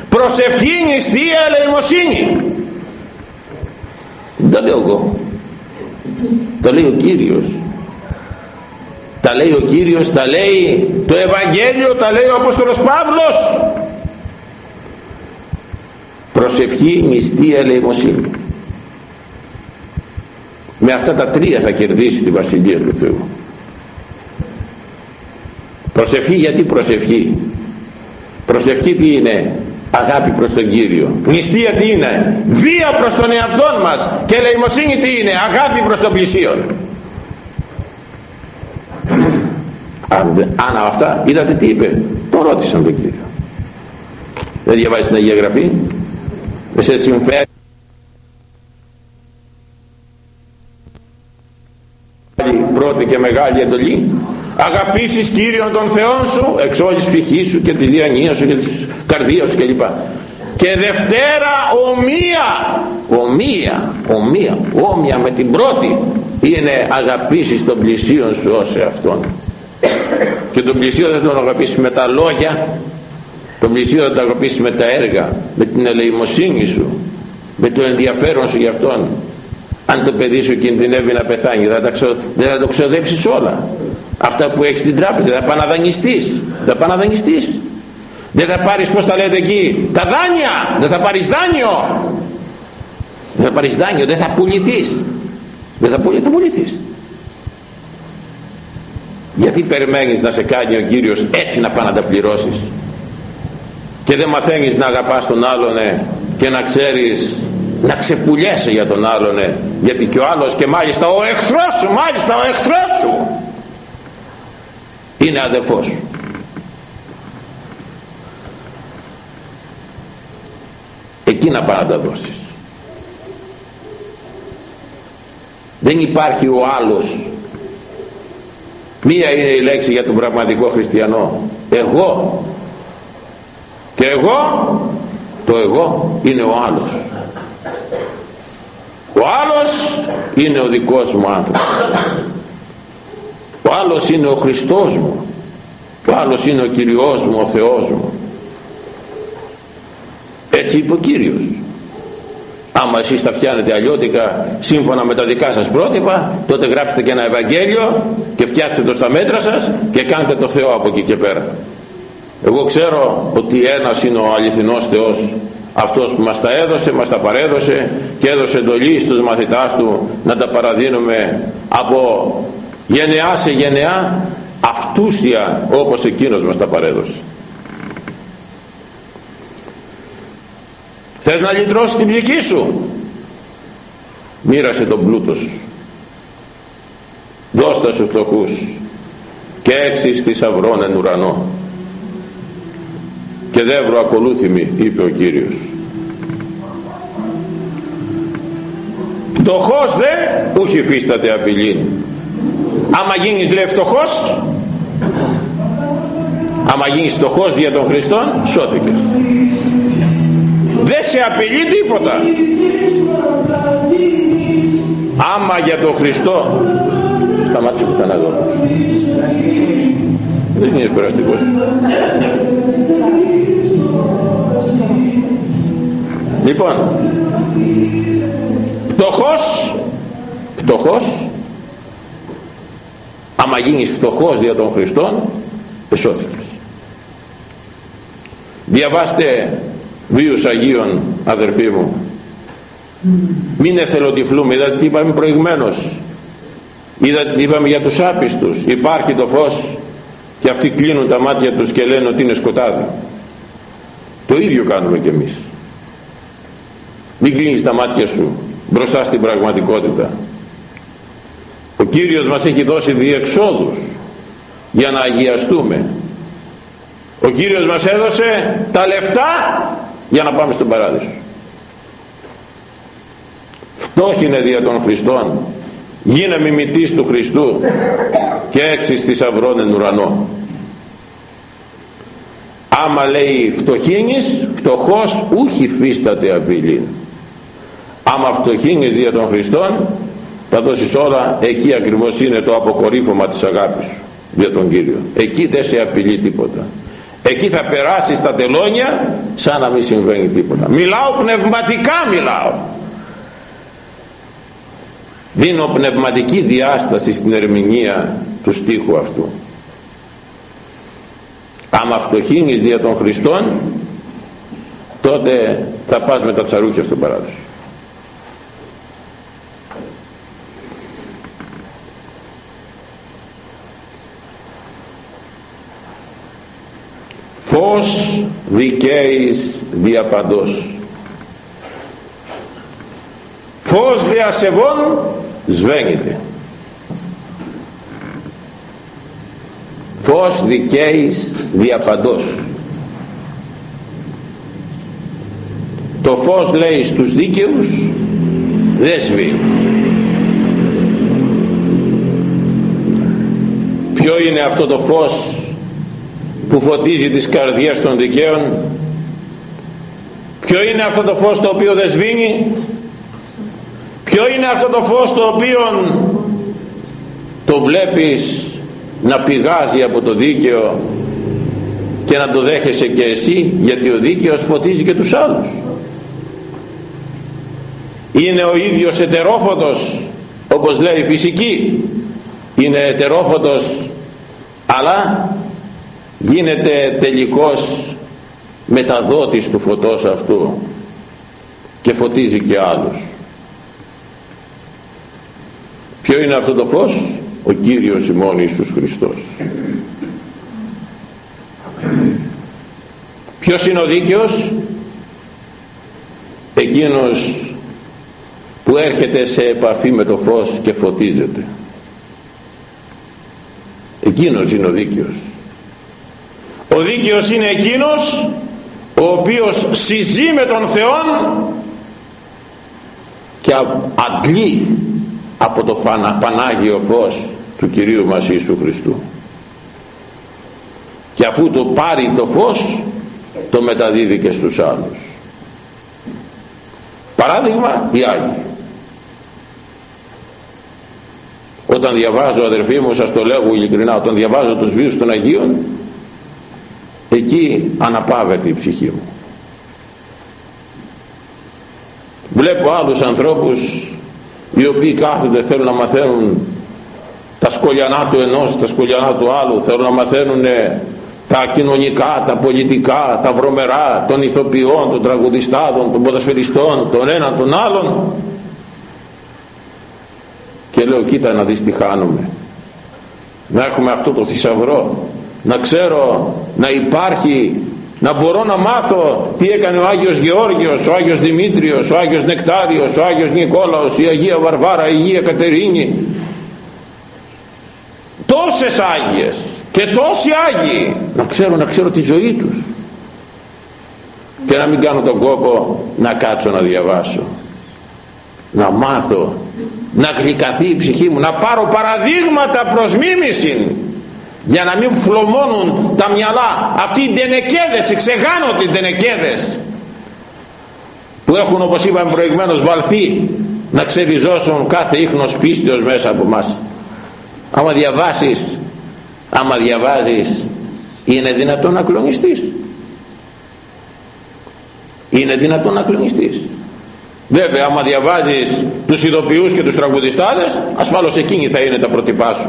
Προσευχή νηστεία ελεημοσύνη. Δεν το λέω εγώ. Το λέει ο Κύριος. Τα λέει ο Κύριος τα λέει το Ευαγγέλιο τα λέει ο Απόστολος Παύλος. Προσευχή νηστεία ελεημοσύνη με αυτά τα τρία θα κερδίσει τη Βασιλεία του Θεού. Προσευχή γιατί προσευχή; Προσευχή τι είναι; Αγάπη προς τον Κύριο. Νηστεία τι είναι; Βία προς τον εαυτό μας. Και ελεημοσύνη τι είναι; Αγάπη προς τον πλησίον. Αν, αν αυτά είδατε τι είπε; Το ρώτησαν τον Κύριο. Δεν διαβάζεις την Αγία Γραφή; Δεν σε συμφέρει; Πρώτη και μεγάλη εντολή. Αγαπήσεις Κύριον τον Θεόν σου εξ όλης ψυχής σου και της διανοίας σου και της καρδίας σου κλπ. Και Δευτέρα ομοία. Ομοία ομοία όμοια με την πρώτη είναι αγαπήσεις τον πλησίον σου ως εαυτόν. Και τον πλησίον δεν τον αγαπήσεις με τα λόγια τον πλησίον δεν τον αγαπήσεις με τα έργα με την ελεημοσύνη σου με το ενδιαφέρον σου για αυτόν αν το παιδί σου κινδυνεύει να πεθάνει δεν θα το ξοδέψεις όλα. Αυτά που έχεις στην τράπεζα θα πάνε να δανειστείς θα πάνε να δανειστείς δεν θα πάρεις πως τα λέτε εκεί τα δάνεια δεν θα πάρεις δάνειο. Δεν θα πάρεις δάνειο δεν θα πουληθείς. Δεν θα, πουληθείς, θα πουληθείς. Γιατί περιμένεις να σε κάνει ο Κύριος έτσι να πάει να τα πληρώσεις; Και δεν μαθαίνεις να αγαπάς τον άλλον και να ξέρεις να ξεπουλιέσαι για τον άλλον γιατί και ο άλλος και μάλιστα ο εχθρός σου μάλιστα ο εχθρός σου είναι αδερφός σου. Εκεί να πάει να τα δώσεις δεν υπάρχει ο άλλος. Μία είναι η λέξη για τον πραγματικό χριστιανό. Εγώ. Και εγώ το εγώ είναι ο άλλος ο άλλος είναι ο δικός μου άνθρωπος. Ο άλλος είναι ο Χριστός μου. Ο άλλος είναι ο Κυριός μου ο Θεός μου. Έτσι είπε ο Κύριος. Άμα εσείς τα φτιάνετε αλλιώτικα σύμφωνα με τα δικά σας πρότυπα τότε γράψτε και ένα Ευαγγέλιο και φτιάξτε το στα μέτρα σας και κάντε το Θεό από εκεί και πέρα. Εγώ ξέρω ότι ένας είναι ο αληθινός Θεός αυτός που μας τα έδωσε, μας τα παρέδωσε και έδωσε εντολή στους μαθητάς του να τα παραδίνουμε από γενεά σε γενεά αυτούσια όπως εκείνος μας τα παρέδωσε. Θες να λυτρώσεις την ψυχή σου; Μοίρασε τον πλούτο σου. Δώστα στους φτωχούς και έξι θησαυρών εν ουρανό. Και δεύρο ακολούθημη είπε ο Κύριος φτωχός δε ούχι φύσταται απειλή άμα γίνεις λέει φτωχός άμα γίνεις φτωχός δια των Χριστών σώθηκες. Δεν σε απειλεί τίποτα. Άμα για τον Χριστό σταμάτησε που ήταν εδώ δεν είναι περαστικός. Λοιπόν φτωχός. Φτωχός. Άμα γίνεις φτωχός δια των Χριστών εσώθηκες διαβάστε βίους Αγίων αδερφοί μου. Μην εθελοτυφλούμε είδατε τι είπαμε προηγμένως είδατε τι είπαμε για τους άπιστους. Υπάρχει το φως και αυτοί κλείνουν τα μάτια τους και λένε ότι είναι σκοτάδι. Το ίδιο κάνουμε κι εμείς. Μην κλείνεις τα μάτια σου μπροστά στην πραγματικότητα. Ο Κύριος μας έχει δώσει διεξόδους για να αγιαστούμε. Ο Κύριος μας έδωσε τα λεφτά για να πάμε στον παράδεισο. Φτώχινε δια των Χριστών. Γίνε μιμητής του Χριστού και έξι θησαυρών εν ουρανό άμα λέει φτωχύνεις φτωχός ούχι φύσταται απειλή άμα φτωχύνεις δια των Χριστών θα δώσεις όλα εκεί ακριβώς είναι το αποκορύφωμα της αγάπης σου για τον Κύριο εκεί δεν σε απειλεί τίποτα. Εκεί θα περάσεις τα τελώνια σαν να μην συμβαίνει τίποτα. Μιλάω πνευματικά μιλάω. Δίνω πνευματική διάσταση στην ερμηνεία του στίχου αυτού. Άμα φτωχύνεις δια των Χριστών τότε θα πας με τα τσαρούχια στον παράδεισο φως δικαίης διαπαντός. Φως διασεβών σβαίνεται φως δικαίης διαπαντός. Το φως λέει στους δίκαιους δεν σβήνει ποιο είναι αυτό το φως που φωτίζει τις καρδιές των δικαίων. Ποιο είναι αυτό το φως το οποίο δεν σβήνει; Ποιο είναι αυτό το φως το οποίο το βλέπεις να πηγάζει από το δίκαιο και να το δέχεσαι και εσύ γιατί ο δίκαιος φωτίζει και τους άλλους. Είναι ο ίδιος ετερόφωτος όπως λέει η φυσική. Είναι ετερόφωτος αλλά γίνεται τελικός μεταδότης του φωτός αυτού και φωτίζει και άλλους. Ποιο είναι αυτό το φως; Ο Κύριος ημών Ιησούς Χριστός. Ποιος είναι ο δίκαιος; Εκείνος που έρχεται σε επαφή με το φως και φωτίζεται. Εκείνος είναι ο δίκαιος ο δίκαιος είναι εκείνος ο οποίος συζεί με τον Θεό και αντλεί από το Πανάγιο φως του Κυρίου μας Ιησού Χριστού. Και αφού το πάρει το φως το μεταδίδει και στους άλλους. Παράδειγμα οι Άγιοι. Όταν διαβάζω αδερφοί μου σας το λέγω ειλικρινά όταν διαβάζω τους βίους των Αγίων εκεί αναπαύεται η ψυχή μου. Βλέπω άλλους ανθρώπους οι οποίοι κάθονται θέλουν να μαθαίνουν τα σκολιανά του ενός, τα σκολιανά του άλλου, θέλουν να μαθαίνουν τα κοινωνικά, τα πολιτικά, τα βρωμερά των ηθοποιών, των τραγουδιστάδων, των ποδοσφαιριστών, των έναν, των άλλων και λέω κοίτα να δεις τι χάνουμε. Να έχουμε αυτό το θησαυρό να ξέρω να υπάρχει να μπορώ να μάθω τι έκανε ο Άγιος Γεώργιος, ο Άγιος Δημήτριος, ο Άγιος Νεκτάριος, ο Άγιος Νικόλαος, η Αγία Βαρβάρα, η Αγία Κατερίνη. Τόσες Άγιες και τόσοι Άγιοι να ξέρω, να ξέρω τη ζωή τους. Και να μην κάνω τον κόπο να κάτσω να διαβάσω να μάθω να γλυκαθεί η ψυχή μου να πάρω παραδείγματα προς μίμηση για να μην φλωμώνουν τα μυαλά. Αυτοί οι ντενεκέδες, οι ξεγάνωτοι ντενεκέδες που έχουν όπως είπαμε προηγουμένως βαλθεί να ξεριζώσουν κάθε ίχνος πίστεως μέσα από μας. Άμα διαβάσεις άμα διαβάζεις είναι δυνατόν να κλονιστείς. Είναι δυνατόν να κλονιστείς. Βέβαια άμα διαβάζεις τους ειδοποιούς και τους τραγουδιστάδες ασφάλως εκείνοι θα είναι τα πρότυπά σου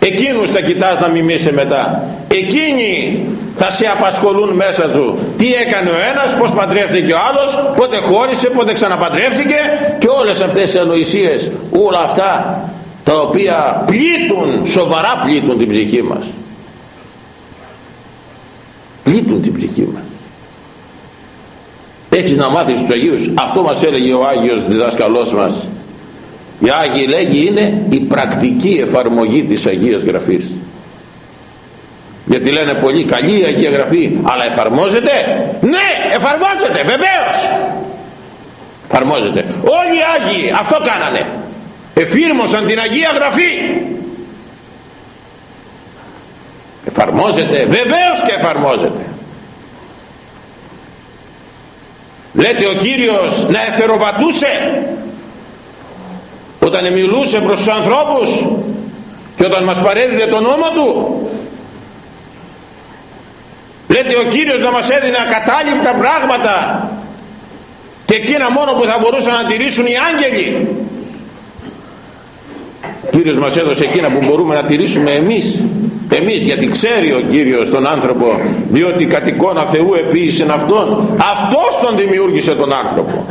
εκείνους θα κοιτάς να μιμήσει μετά. Εκείνοι θα σε απασχολούν μέσα του. Τι έκανε ο ένας, πως παντρεύτηκε ο άλλος πότε χώρισε, πότε ξαναπαντρεύτηκε και όλες αυτές τις ανοησίες όλα αυτά τα οποία πλήττουν, σοβαρά πλήττουν την ψυχή μας. Πλήττουν την ψυχή μας. Έχεις να μάθεις τους Αγίους. Αυτό μας έλεγε ο Άγιος διδάσκαλός μας οι Άγιοι λέγει είναι η πρακτική εφαρμογή της Αγίας Γραφής. Γιατί λένε πολύ καλή η Αγία Γραφή αλλά εφαρμόζεται; Ναι εφαρμόζεται βεβαίως. Εφαρμόζεται. Όλοι οι Άγιοι αυτό κάνανε. Εφήρμοσαν την Αγία Γραφή. Εφαρμόζεται βεβαίως και εφαρμόζεται. Λέτε ο Κύριος να εθεροβατούσε όταν μιλούσε προς τους ανθρώπους και όταν μας παρέδιδε τον όνομα Του λέτε ο Κύριος να μας έδινε ακατάληπτα πράγματα και εκείνα μόνο που θα μπορούσαν να τηρήσουν οι άγγελοι ο Κύριος μας έδωσε εκείνα που μπορούμε να τηρήσουμε εμείς. Εμείς γιατί ξέρει ο Κύριος τον άνθρωπο διότι κατ' εικόνα Θεού επίησε αυτόν. Αυτός τον δημιούργησε τον άνθρωπο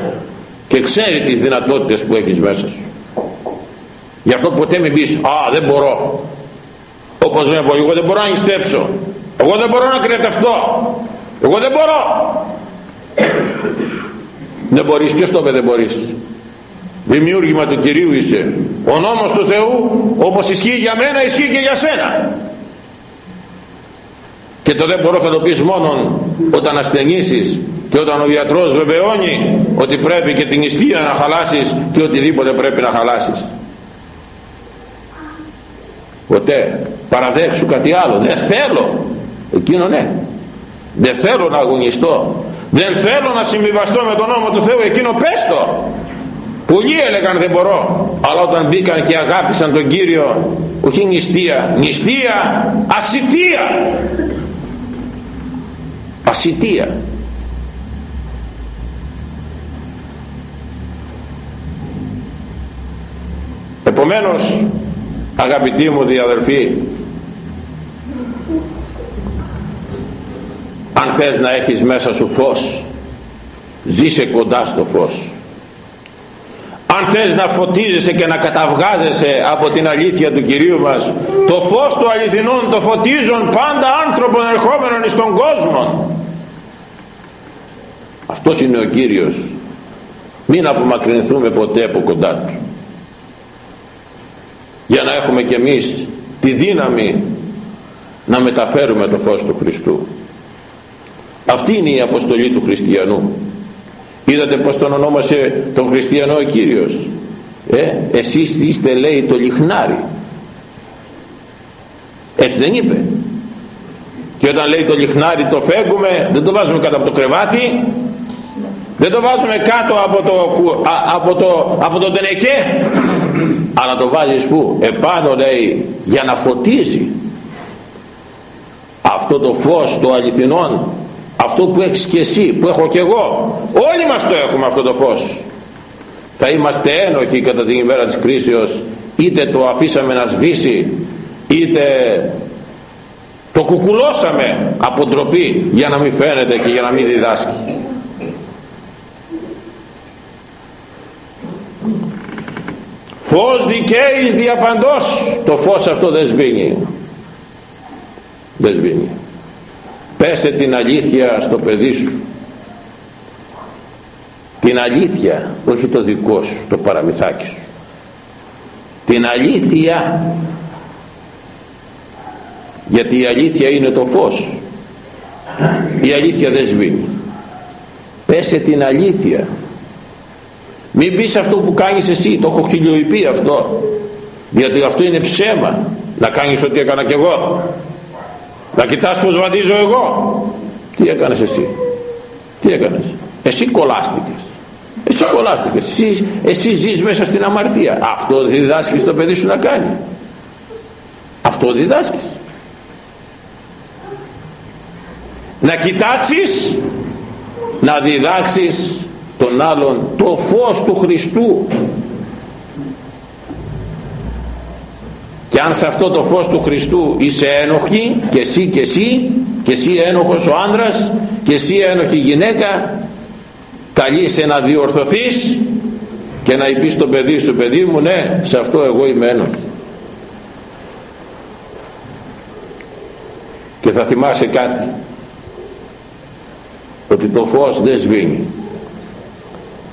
και ξέρει τις δυνατότητες που έχεις μέσα σου γι' αυτό ποτέ μην πεις α δεν μπορώ όπως με πω εγώ δεν μπορώ να νηστέψω εγώ δεν μπορώ να κρετευτώ εγώ δεν μπορώ δεν μπορείς. Ποιος το είπε δεν μπορείς δημιούργημα του Κυρίου είσαι. Ο νόμος του Θεού όπως ισχύει για μένα ισχύει και για σένα. Και το δεν μπορώ θα το πεις μόνο όταν ασθενήσεις και όταν ο γιατρός βεβαιώνει ότι πρέπει και την ιστία να χαλάσεις και οτιδήποτε πρέπει να χαλάσεις ποτέ. Παραδέξου κάτι άλλο. Δεν θέλω. Εκείνο ναι. Δεν θέλω να αγωνιστώ. Δεν θέλω να συμβιβαστώ με τον νόμο του Θεού. Εκείνο πες το. Πολλοί έλεγαν δεν μπορώ. Αλλά όταν μπήκαν και αγάπησαν τον Κύριο όχι νηστεία. Νηστεία ασυτεία. Ασυτεία. Επομένως αγαπητοί μου διαδελφοί αν θες να έχεις μέσα σου φως ζήσε κοντά στο φως. Αν θες να φωτίζεσαι και να καταβγάζεσαι από την αλήθεια του Κυρίου μας το φως του αληθινών το φωτίζουν πάντα άνθρωπον ερχόμενων στον κόσμο αυτός είναι ο Κύριος. Μην απομακρυνθούμε ποτέ από κοντά του για να έχουμε και εμείς τη δύναμη να μεταφέρουμε το φως του Χριστού. Αυτή είναι η αποστολή του χριστιανού. Είδατε πως τον ονόμασε τον χριστιανό ο Κύριος. Ε, εσείς είστε λέει το λιχνάρι. Έτσι δεν είπε. Και όταν λέει το λιχνάρι το φέγγουμε δεν το βάζουμε κάτω από το κρεβάτι δεν το βάζουμε κάτω από το, από το, από το τενεκέ. Αλλά το βάζεις που επάνω λέει για να φωτίζει. Αυτό το φως το αληθινόν αυτό που έχεις και εσύ που έχω και εγώ όλοι μας το έχουμε αυτό το φως. Θα είμαστε ένοχοι κατά την ημέρα της κρίσεως είτε το αφήσαμε να σβήσει είτε το κουκουλώσαμε από ντροπή για να μην φαίνεται και για να μην διδάσκει φως δικαίης διαπαντός. Το φως αυτό δεν σβήνει. Δεν σβήνει. Πέσε την αλήθεια στο παιδί σου. Την αλήθεια όχι το δικό σου το παραμυθάκι σου. Την αλήθεια. Γιατί η αλήθεια είναι το φως. Η αλήθεια δεν σβήνει. Πέσε την αλήθεια μην πεις αυτό που κάνεις εσύ το έχω χιλιοϊπεί αυτό. Γιατί αυτό είναι ψέμα. Να κάνεις ό,τι έκανα κι εγώ. Να κοιτάς πως βαδίζω εγώ. Τι έκανες εσύ. Τι έκανες. Εσύ κολλάστηκες εσύ κολλάστηκες εσύ, εσύ ζεις μέσα στην αμαρτία. Αυτό διδάσκεις το παιδί σου να κάνει. Αυτό διδάσκεις. Να κοιτάξεις να διδάξεις τον άλλον το φως του Χριστού. Και αν σε αυτό το φως του Χριστού είσαι ένοχη και εσύ και εσύ και εσύ ένοχος ο άνδρας και εσύ ένοχη γυναίκα καλείσαι να διορθωθείς και να είπεις στο παιδί σου παιδί μου ναι σε αυτό εγώ είμαι ένοχη και θα θυμάσαι κάτι ότι το φως δεν σβήνει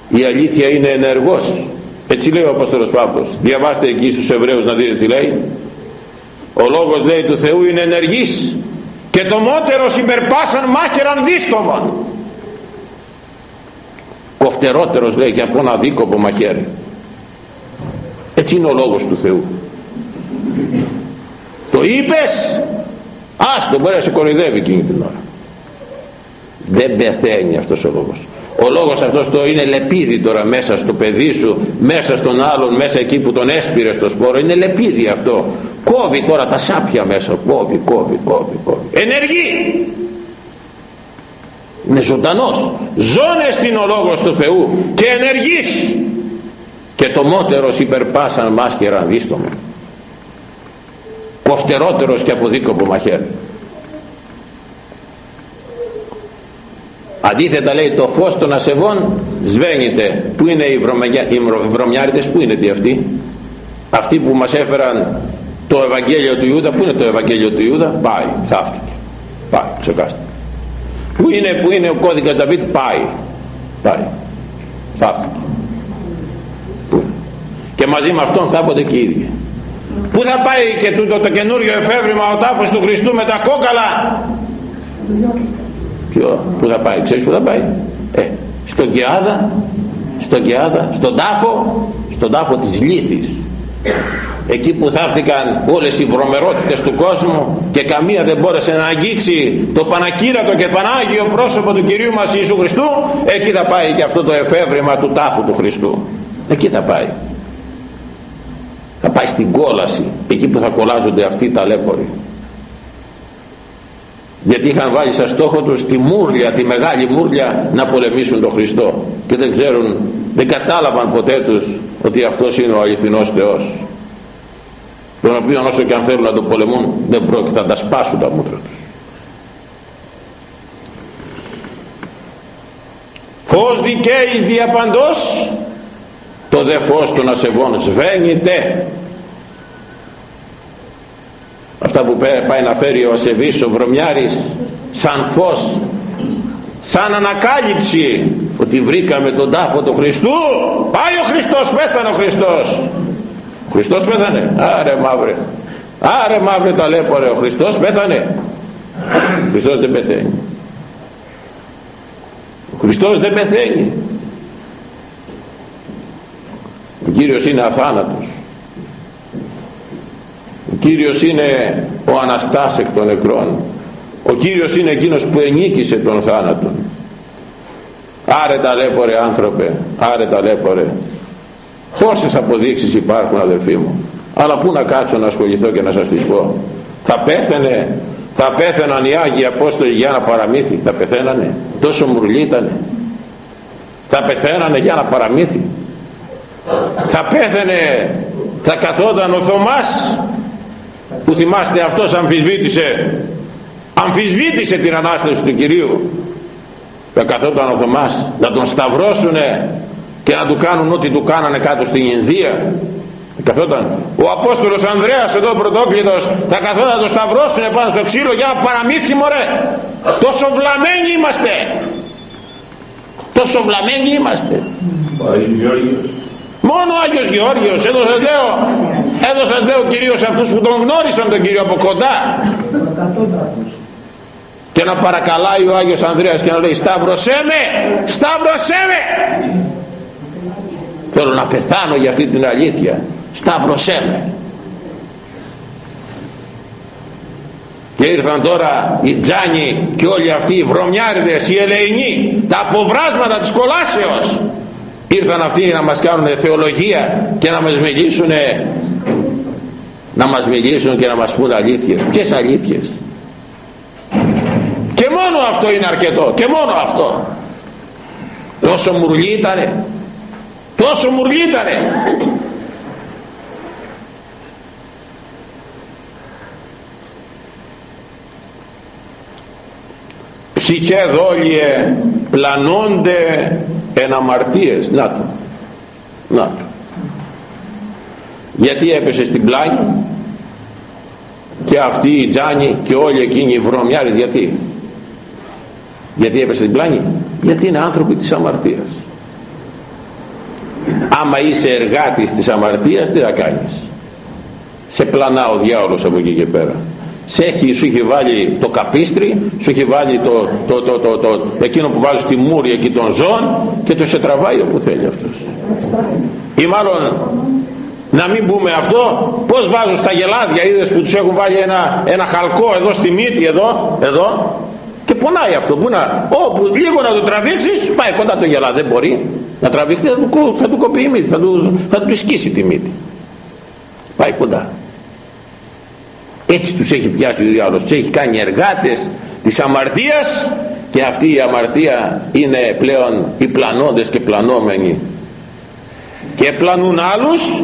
η αλήθεια είναι ενεργός. Έτσι λέει ο Απόστολος Παύλος. Διαβάστε εκεί στους Εβραίους να δείτε τι λέει. Ο λόγος λέει του Θεού είναι ενεργής και το μότερος υπερπάσαν μάχεραν δίστομον κοφτερότερος λέει και από ένα δίκοπο μαχαίρι. Έτσι είναι ο λόγος του Θεού. Το είπες άστο μπορεί να σε κοροϊδεύει εκείνη την ώρα. Δεν πεθαίνει αυτός ο λόγος ο λόγος αυτός το είναι λεπίδι τώρα μέσα στο παιδί σου μέσα στον άλλον μέσα εκεί που τον έσπηρε στο σπόρο. Είναι λεπίδι αυτό. Κόβει τώρα τα σάπια μέσα. Κόβει κόβει κόβει κόβει. Ενεργεί! Είναι ζωντανός. Ζώνες στην ο λόγος του Θεού και ενεργείς. Και το μότερος υπερπάσαν μάσκεραν δίστομα κοφτερότερος και από δίκοπο μαχαίρι αντίθετα λέει το φως των ασεβών σβαίνεται. Που είναι οι, βρωμια... οι βρωμιάριτες που είναι τι αυτοί; Αυτοί που μας έφεραν το Ευαγγέλιο του Ιούδα που είναι το Ευαγγέλιο του Ιούδα; Πάει θαύτηκε. Πάει ξεκάστε που είναι που είναι ο κώδικας Δαβίτ πάει. Πάει. Θαύτηκε. Και μαζί με αυτόν θαύονται και οι ίδιοι. Πού θα πάει και τούτο το καινούριο εφεύρημα ο τάφος του Χριστού με τα κόκαλα; Ποιο, πού θα πάει, ξέρεις πού θα πάει; Ε, στον Κεάδα, στον Κεάδα, στον τάφο, στον τάφο της Λύθης. Εκεί που θαύτηκαν όλες οι βρωμερότητες του κόσμου και καμία δεν μπόρεσε να αγγίξει το πανακύρατο και πανάγιο πρόσωπο του Κυρίου μας Ιησού Χριστού, εκεί θα πάει και αυτό το εφεύρημα του τάφου του Χριστού. Εκεί θα πάει. Θα πάει στην κόλαση, εκεί που θα κολλάζονται αυτοί οι ταλέποροι γιατί είχαν βάλει σαν στόχο τους τη μούρλια, τη μεγάλη μούρλια να πολεμήσουν τον Χριστό. Και δεν ξέρουν, δεν κατάλαβαν ποτέ τους ότι αυτός είναι ο αληθινός Θεός τον οποίο όσο και αν θέλουν να τον πολεμούν δεν πρόκειται να τα σπάσουν τα μούτρα τους. Φως δικαίης διαπαντός το δε φως των ασεβών σβαίνεται αυτά που πάει να φέρει ο ασεβής ο βρωμιάρης σαν φως σαν ανακάλυψη ότι βρήκαμε τον τάφο του Χριστού. Πάει ο Χριστός πέθανε ο Χριστός. Ο Χριστός πέθανε. Άρε μαύρε. Άρε μαύρε ταλέπορε ο Χριστός πέθανε. Ο Χριστός δεν πεθαίνει. Ο Χριστός δεν πεθαίνει. Ο Κύριος είναι αθάνατος ο Κύριος είναι ο Αναστάς εκ των νεκρών. Ο Κύριος είναι εκείνος που ενίκησε τον θάνατον. Άρε ταλέπορε άνθρωπε άρε ταλέπορε πόσες αποδείξεις υπάρχουν αδελφοί μου. Αλλά πού να κάτσω να ασχοληθώ και να σας τις πω. Θα πέθανε θα πέθαιναν οι Άγιοι Απόστολοι για ένα παραμύθι. Θα πεθαίνανε. Τόσο μουρλί ήτανε. Θα πεθαίνανε για ένα παραμύθι. Θα πέθαινε θα καθόταν ο Θωμάς που θυμάστε αυτός αμφισβήτησε αμφισβήτησε την Ανάσταση του Κυρίου. Θα καθόταν ο Θωμάς να τον σταυρώσουνε και να του κάνουν ό,τι του κάνανε κάτω στην Ινδία. Καθόταν. Ο Απόστολος Ανδρέας εδώ πρωτόκλητος θα καθόταν να τον σταυρώσουνε πάνω στο ξύλο για ένα παραμύθι μωρέ. Τόσο βλαμμένοι είμαστε. Τόσο βλαμμένοι είμαστε. Μόνο ο Άγιος Γεώργιος. Εδώ σας λέω εδώ σας λέω κυρίως αυτούς που τον γνώρισαν τον Κύριο από κοντά. Και να παρακαλάει ο Άγιος Ανδρέας και να λέει Σταύρωσέ με Σταύρωσέ με θέλω να πεθάνω για αυτή την αλήθεια. Σταύρωσέ με. Και ήρθαν τώρα οι Τζάνι και όλοι αυτοί οι βρωμιάριδες οι ελεηνοί τα αποβράσματα της κολάσεως. Ήρθαν αυτοί να μας κάνουν θεολογία και να μας μιλήσουν να μας μιλήσουν και να μας πούν αλήθειες. Ποιες αλήθειες; Και μόνο αυτό είναι αρκετό. Και μόνο αυτό. Τόσο μουρλί ήτανε. Τόσο μουρλί ήτανε. Ψυχέ δόλιε πλανώνται εν αμαρτίες να το. Να το. Γιατί έπεσε στην πλάγη; Και αυτοί οι τζάνοι και όλοι εκείνοι οι βρωμιάρες γιατί; Γιατί έπεσε στην πλάγη γιατί είναι άνθρωποι της αμαρτίας. Άμα είσαι εργάτης της αμαρτίας τι θα κάνεις; Σε πλανά ο διάολος από εκεί και πέρα. Σε έχει, σου έχει βάλει το καπίστρι σου έχει βάλει το, το, το, το, το, εκείνο που βάζει τη μούρη εκεί των ζώων και το σε τραβάει όπου θέλει αυτός. Ή μάλλον να μην πούμε αυτό. Πως βάζουν στα γελάδια είδες που τους έχουν βάλει ένα, ένα χαλκό εδώ στη μύτη εδώ, εδώ. Και πονάει αυτό που να, όπου λίγο να το τραβήξεις πάει κοντά το γελάδι δεν μπορεί. Να τραβήξει θα του, θα του κοπεί η μύτη θα του, θα του σκίσει τη μύτη πάει κοντά. Έτσι τους έχει πιάσει ο διάολος τους έχει κάνει εργάτες της αμαρτίας και αυτή η αμαρτία είναι πλέον οι πλανώντες και πλανόμενοι. Και πλανούν άλλους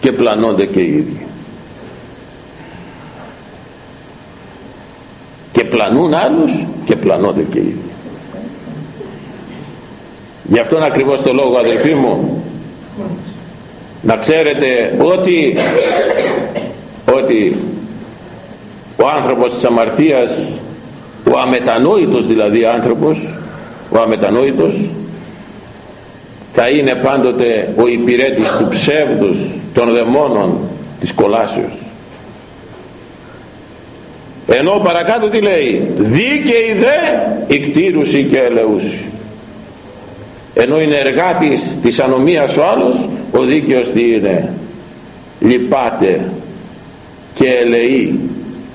και πλανώνται και οι ίδιοι. Και πλανούν άλλους και πλανώνται και οι ίδιοι. Γι' αυτόν ακριβώς το λόγο αδελφοί μου να ξέρετε ότι ότι ο άνθρωπος της αμαρτίας ο αμετανόητος δηλαδή άνθρωπος ο αμετανόητος θα είναι πάντοτε ο υπηρέτης του ψεύδους των δαιμόνων της κολάσεως. Ενώ παρακάτω τι λέει δίκαιη δε κτήρουση και ελεούση ενώ είναι εργάτης της ανομίας ο άλλος ο δίκαιος τι είναι. Λυπάται και ελεεί.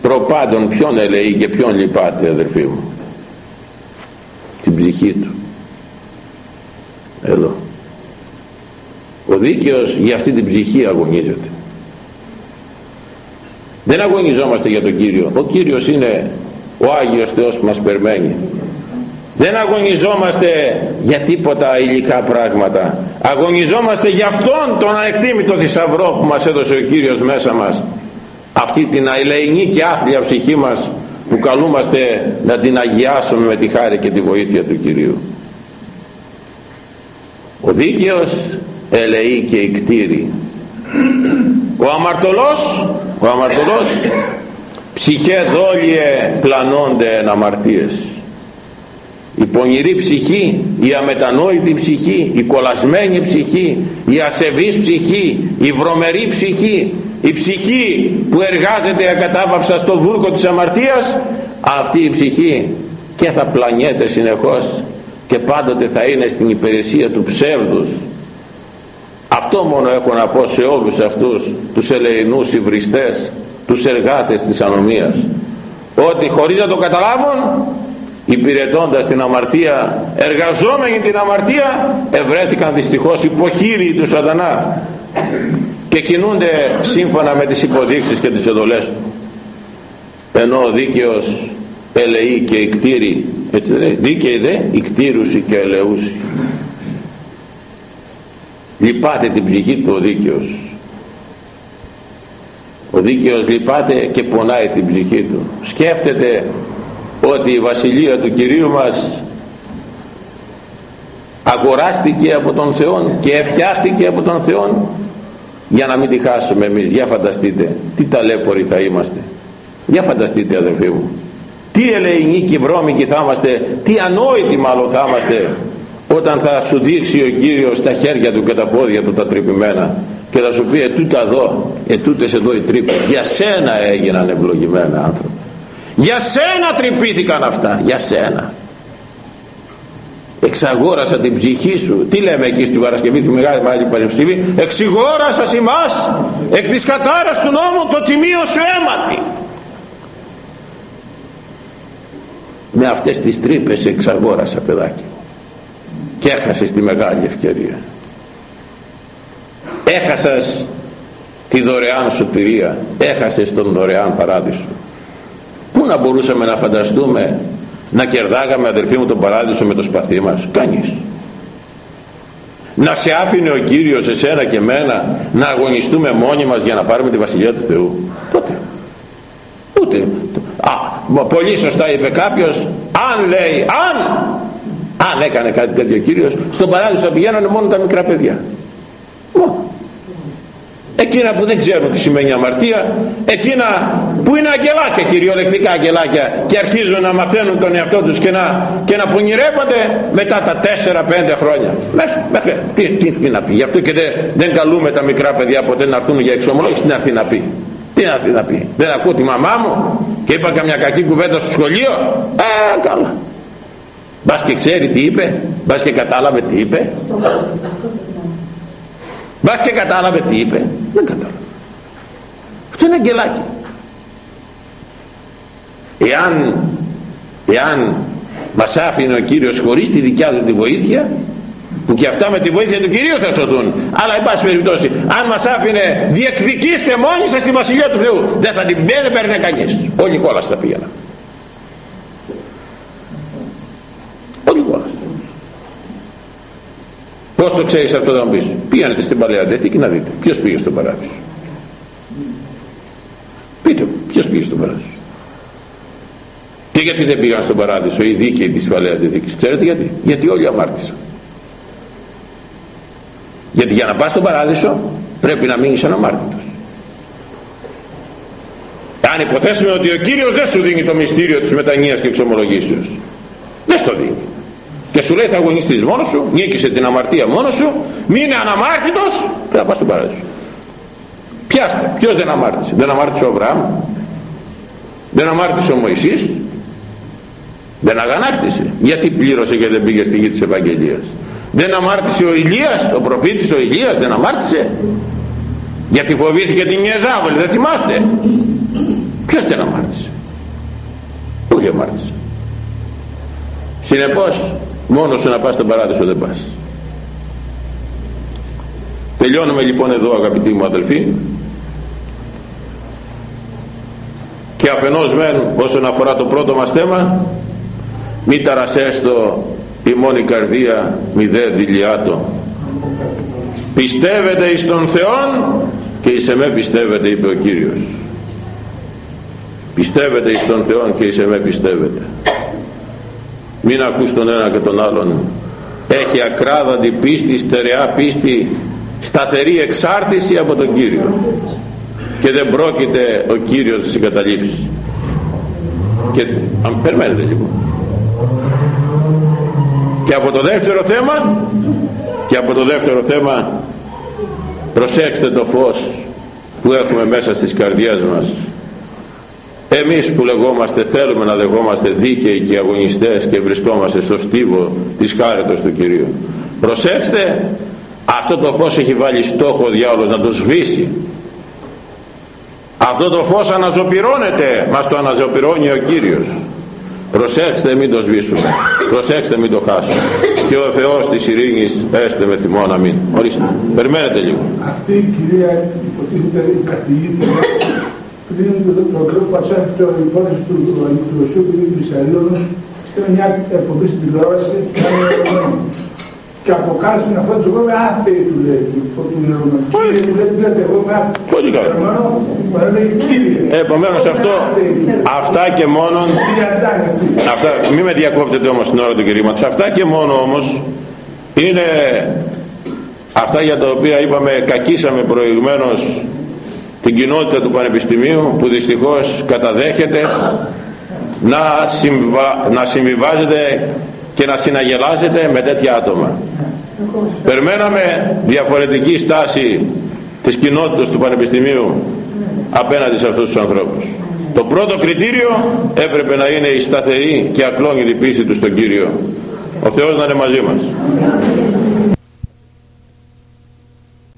Προπάντων ποιον ελεεί και ποιον λυπάται αδερφοί μου. Την ψυχή του. Εδώ. ο δίκαιος για αυτή την ψυχή αγωνίζεται. Δεν αγωνιζόμαστε για τον Κύριο. Ο Κύριος είναι ο Άγιος Θεός που μας περιμένει. Δεν αγωνιζόμαστε για τίποτα υλικά πράγματα. Αγωνιζόμαστε για αυτόν τον ανεκτήμητο θησαυρό που μας έδωσε ο Κύριος μέσα μας. Αυτή την αελεηνή και άθλια ψυχή μας που καλούμαστε να την αγιάσουμε με τη χάρη και τη βοήθεια του Κυρίου. Ο δίκαιος ελεεί και ικτήρη ο αμαρτωλός ο αμαρτωλός ψυχέ δόλιε πλανώνται εν αμαρτίες η πονηρή ψυχή η αμετανόητη ψυχή η κολλασμένη ψυχή η ασεβής ψυχή η βρωμερή ψυχή η ψυχή που εργάζεται ακατάπαυσα στο βούρκο της αμαρτίας αυτή η ψυχή και θα πλανιέται συνεχώς και πάντοτε θα είναι στην υπηρεσία του ψεύδους αυτό μόνο έχω να πω σε όλους αυτούς τους ελεηνούς υβριστές τους εργάτες της ανομίας. Ότι χωρίς να το καταλάβουν υπηρετώντας την αμαρτία εργαζόμενοι την αμαρτία ευρέθηκαν δυστυχώς υποχείριοι του σατανά και κινούνται σύμφωνα με τις υποδείξεις και τις εδολές του. Ενώ ο δίκαιος ελεεί και ικτήρη έτσι δεν δίκαιη δε ικτήρουση και ελεούση λυπάται την ψυχή του ο δίκαιος. Ο δίκαιος λυπάται και πονάει την ψυχή του. Σκέφτεται ότι η βασιλεία του Κυρίου μας αγοράστηκε από τον Θεό και φτιάχτηκε από τον Θεό για να μην τη χάσουμε εμείς για φανταστείτε τι ταλέποροι θα είμαστε. Για φανταστείτε αδερφοί μου. Τι ελεηνοί βρώμικοι θα είμαστε τι ανόητοι μάλλον θα είμαστε όταν θα σου δείξει ο Κύριος τα χέρια του και τα πόδια του τα τρυπημένα και θα σου πει ετούτα εδώ ετούτες εδώ οι τρύπες. Για σένα έγιναν ευλογημένα άνθρωποι. Για σένα τρυπήθηκαν αυτά. Για σένα. Εξαγόρασα την ψυχή σου. Τι λέμε εκεί στην Παρασκευή τη Μεγάλη Μεγάλη Παρασκευή εξηγόρασα σημάς εκ της κατάρας του νόμου το τιμίο σου αίματι. Με αυτές τις τρύπες εξαγόρασα παιδάκι και έχασες τη μεγάλη ευκαιρία. Έχασες τη δωρεάν σωτηρία έχασες τον δωρεάν παράδεισο. Πού να μπορούσαμε να φανταστούμε να κερδάγαμε αδερφοί μου τον παράδεισο με το σπαθί μας; Κανείς. Να σε άφηνε ο Κύριος εσένα και μένα να αγωνιστούμε μόνοι μας για να πάρουμε τη Βασιλεία του Θεού; Τότε. Ούτε. Α, πολύ σωστά είπε κάποιος. Αν λέει αν αν έκανε κάτι τέτοιο ο Κύριος στον παράδεισο πηγαίνανε μόνο τα μικρά παιδιά. Μόνο εκείνα που δεν ξέρουν τι σημαίνει αμαρτία εκείνα που είναι αγγελάκια κυριολεκτικά αγγελάκια και αρχίζουν να μαθαίνουν τον εαυτό τους και να, και να πονηρεύονται μετά τα 4-5 χρόνια. Μέχρι, μέχρι, τι, τι, τι, να πει. Γι' αυτό και δεν, δεν καλούμε τα μικρά παιδιά ποτέ να έρθουν για εξομολόγηση. Τι να έρθει να πει. Τι να έρθει να πει. Δεν ακούω τη μαμά μου. Και είπα καμιά κακή κουβέντα στο σχολείο. Ε καλά μπας και ξέρει τι είπε μπας και κατάλαβε τι είπε Μπας και κατάλαβε τι είπε. Δεν κατάλαβε. Αυτό είναι αγγελάκι. Εάν, εάν μας άφηνε ο Κύριος χωρίς τη δικιά του τη βοήθεια που και αυτά με τη βοήθεια του Κυρίου θα σωθούν αλλά εν πάση περιπτώσει αν μας άφηνε διεκδικήστε μόνοι σας τη Βασιλεία του Θεού δεν θα την παίρνε κανείς όλοι κόλας θα πήγαιναν το ξέρεις αυτό να πεις. Πήγαινετε στην Παλαιά Διαθήκη και να δείτε. Ποιος πήγε στον Παράδεισο. Πείτε μου, ποιος πήγε στον Παράδεισο. Και γιατί δεν πήγαν στον Παράδεισο οι δίκαιοι της Παλαιάς Διαθήκης. Ξέρετε γιατί; Γιατί όλοι αμάρτησαν. Γιατί για να πας στον Παράδεισο πρέπει να μείνεις αναμάρτητος. Αν υποθέσουμε ότι ο Κύριος δεν σου δίνει το μυστήριο της μετανοίας και εξομολογήσεως. Δεν στο δίνει και σου λέει θα αγωνιστείς μόνος σου νίκησε την αμαρτία μόνος σου μείνε αναμάρτητος και θα πας στον παράδεισο πιάστε ποιος δεν αμάρτησε δεν αμάρτησε ο Αβραάμ δεν αμάρτησε ο Μωυσής δεν αγανάκτησε γιατί πλήρωσε και δεν πήγε στη γη της Ευαγγελίας. Δεν αμάρτησε ο Ηλίας ο προφήτης ο Ηλίας δεν αμάρτησε. Γιατί φοβήθηκε την Ιεζάβολη δεν θυμάστε. Ποιος δεν αμάρτησε. Όχι αμάρτησε. Συνεπώς μόνος σου να πας στον παράδεισο δεν πας. Τελειώνουμε λοιπόν εδώ αγαπητοί μου αδελφοί. Και αφενός μεν όσον αφορά το πρώτο μας θέμα μη ταρασέστο η μόνη καρδία μη δε δηλιάτο. Πιστεύετε εις τον Θεόν και εις εμέ πιστεύετε είπε ο Κύριος. Πιστεύετε εις τον Θεόν και εις εμέ πιστεύετε μην ακούς τον ένα και τον άλλον. Έχει ακράδαντη πίστη στερεά πίστη σταθερή εξάρτηση από τον Κύριο. Και δεν πρόκειται ο Κύριος να συγκαταλείψει και αν περιμένετε λίγο και από το δεύτερο θέμα και από το δεύτερο θέμα προσέξτε το φως που έχουμε μέσα στις καρδιές μας εμείς που λεγόμαστε θέλουμε να λεγόμαστε δίκαιοι και αγωνιστές και βρισκόμαστε στο στίβο της χάρετος του Κυρίου. Προσέξτε αυτό το φως έχει βάλει στόχο ο διάολος να το σβήσει. Αυτό το φως αναζωπυρώνεται μας το αναζωπυρώνει ο Κύριος. Προσέξτε μην το σβήσουμε. Προσέξτε μην το χάσουμε. Και ο Θεός της ειρήνης έστε με θυμόν αμήν ορίστε περιμένετε λίγο. Αυτή η κυρία υποτίθεται η καθηγήτρια πριν το κρύο πατσάκι το υπόθεση του Λουσού του Βυσσαλίωνος ήταν μια εκπομπή στην τηλεόραση και και αποκάλυψε αυτό του εγώ είμαι άθεη του λέει του νερού Κύριε του λέει λέτε εγώ είμαι άθεη Πολύ καλά. Επομένως αυτό, αυτά και μόνο, αυτά, μη με διακόπτετε όμως την ώρα του κηρύγματος, αυτά και μόνο όμως είναι αυτά για τα οποία είπαμε κακίσαμε προηγουμένως την κοινότητα του Πανεπιστημίου που δυστυχώς καταδέχεται να, συμβα... να συμβιβάζεται και να συναγελάζεται με τέτοια άτομα. Περμέναμε διαφορετική στάση της κοινότητας του Πανεπιστημίου απέναντι σε αυτούς τους ανθρώπους. Το πρώτο κριτήριο έπρεπε να είναι η σταθερή και ακλόνητη πίστη του στον Κύριο. Ο Θεός να είναι μαζί μας.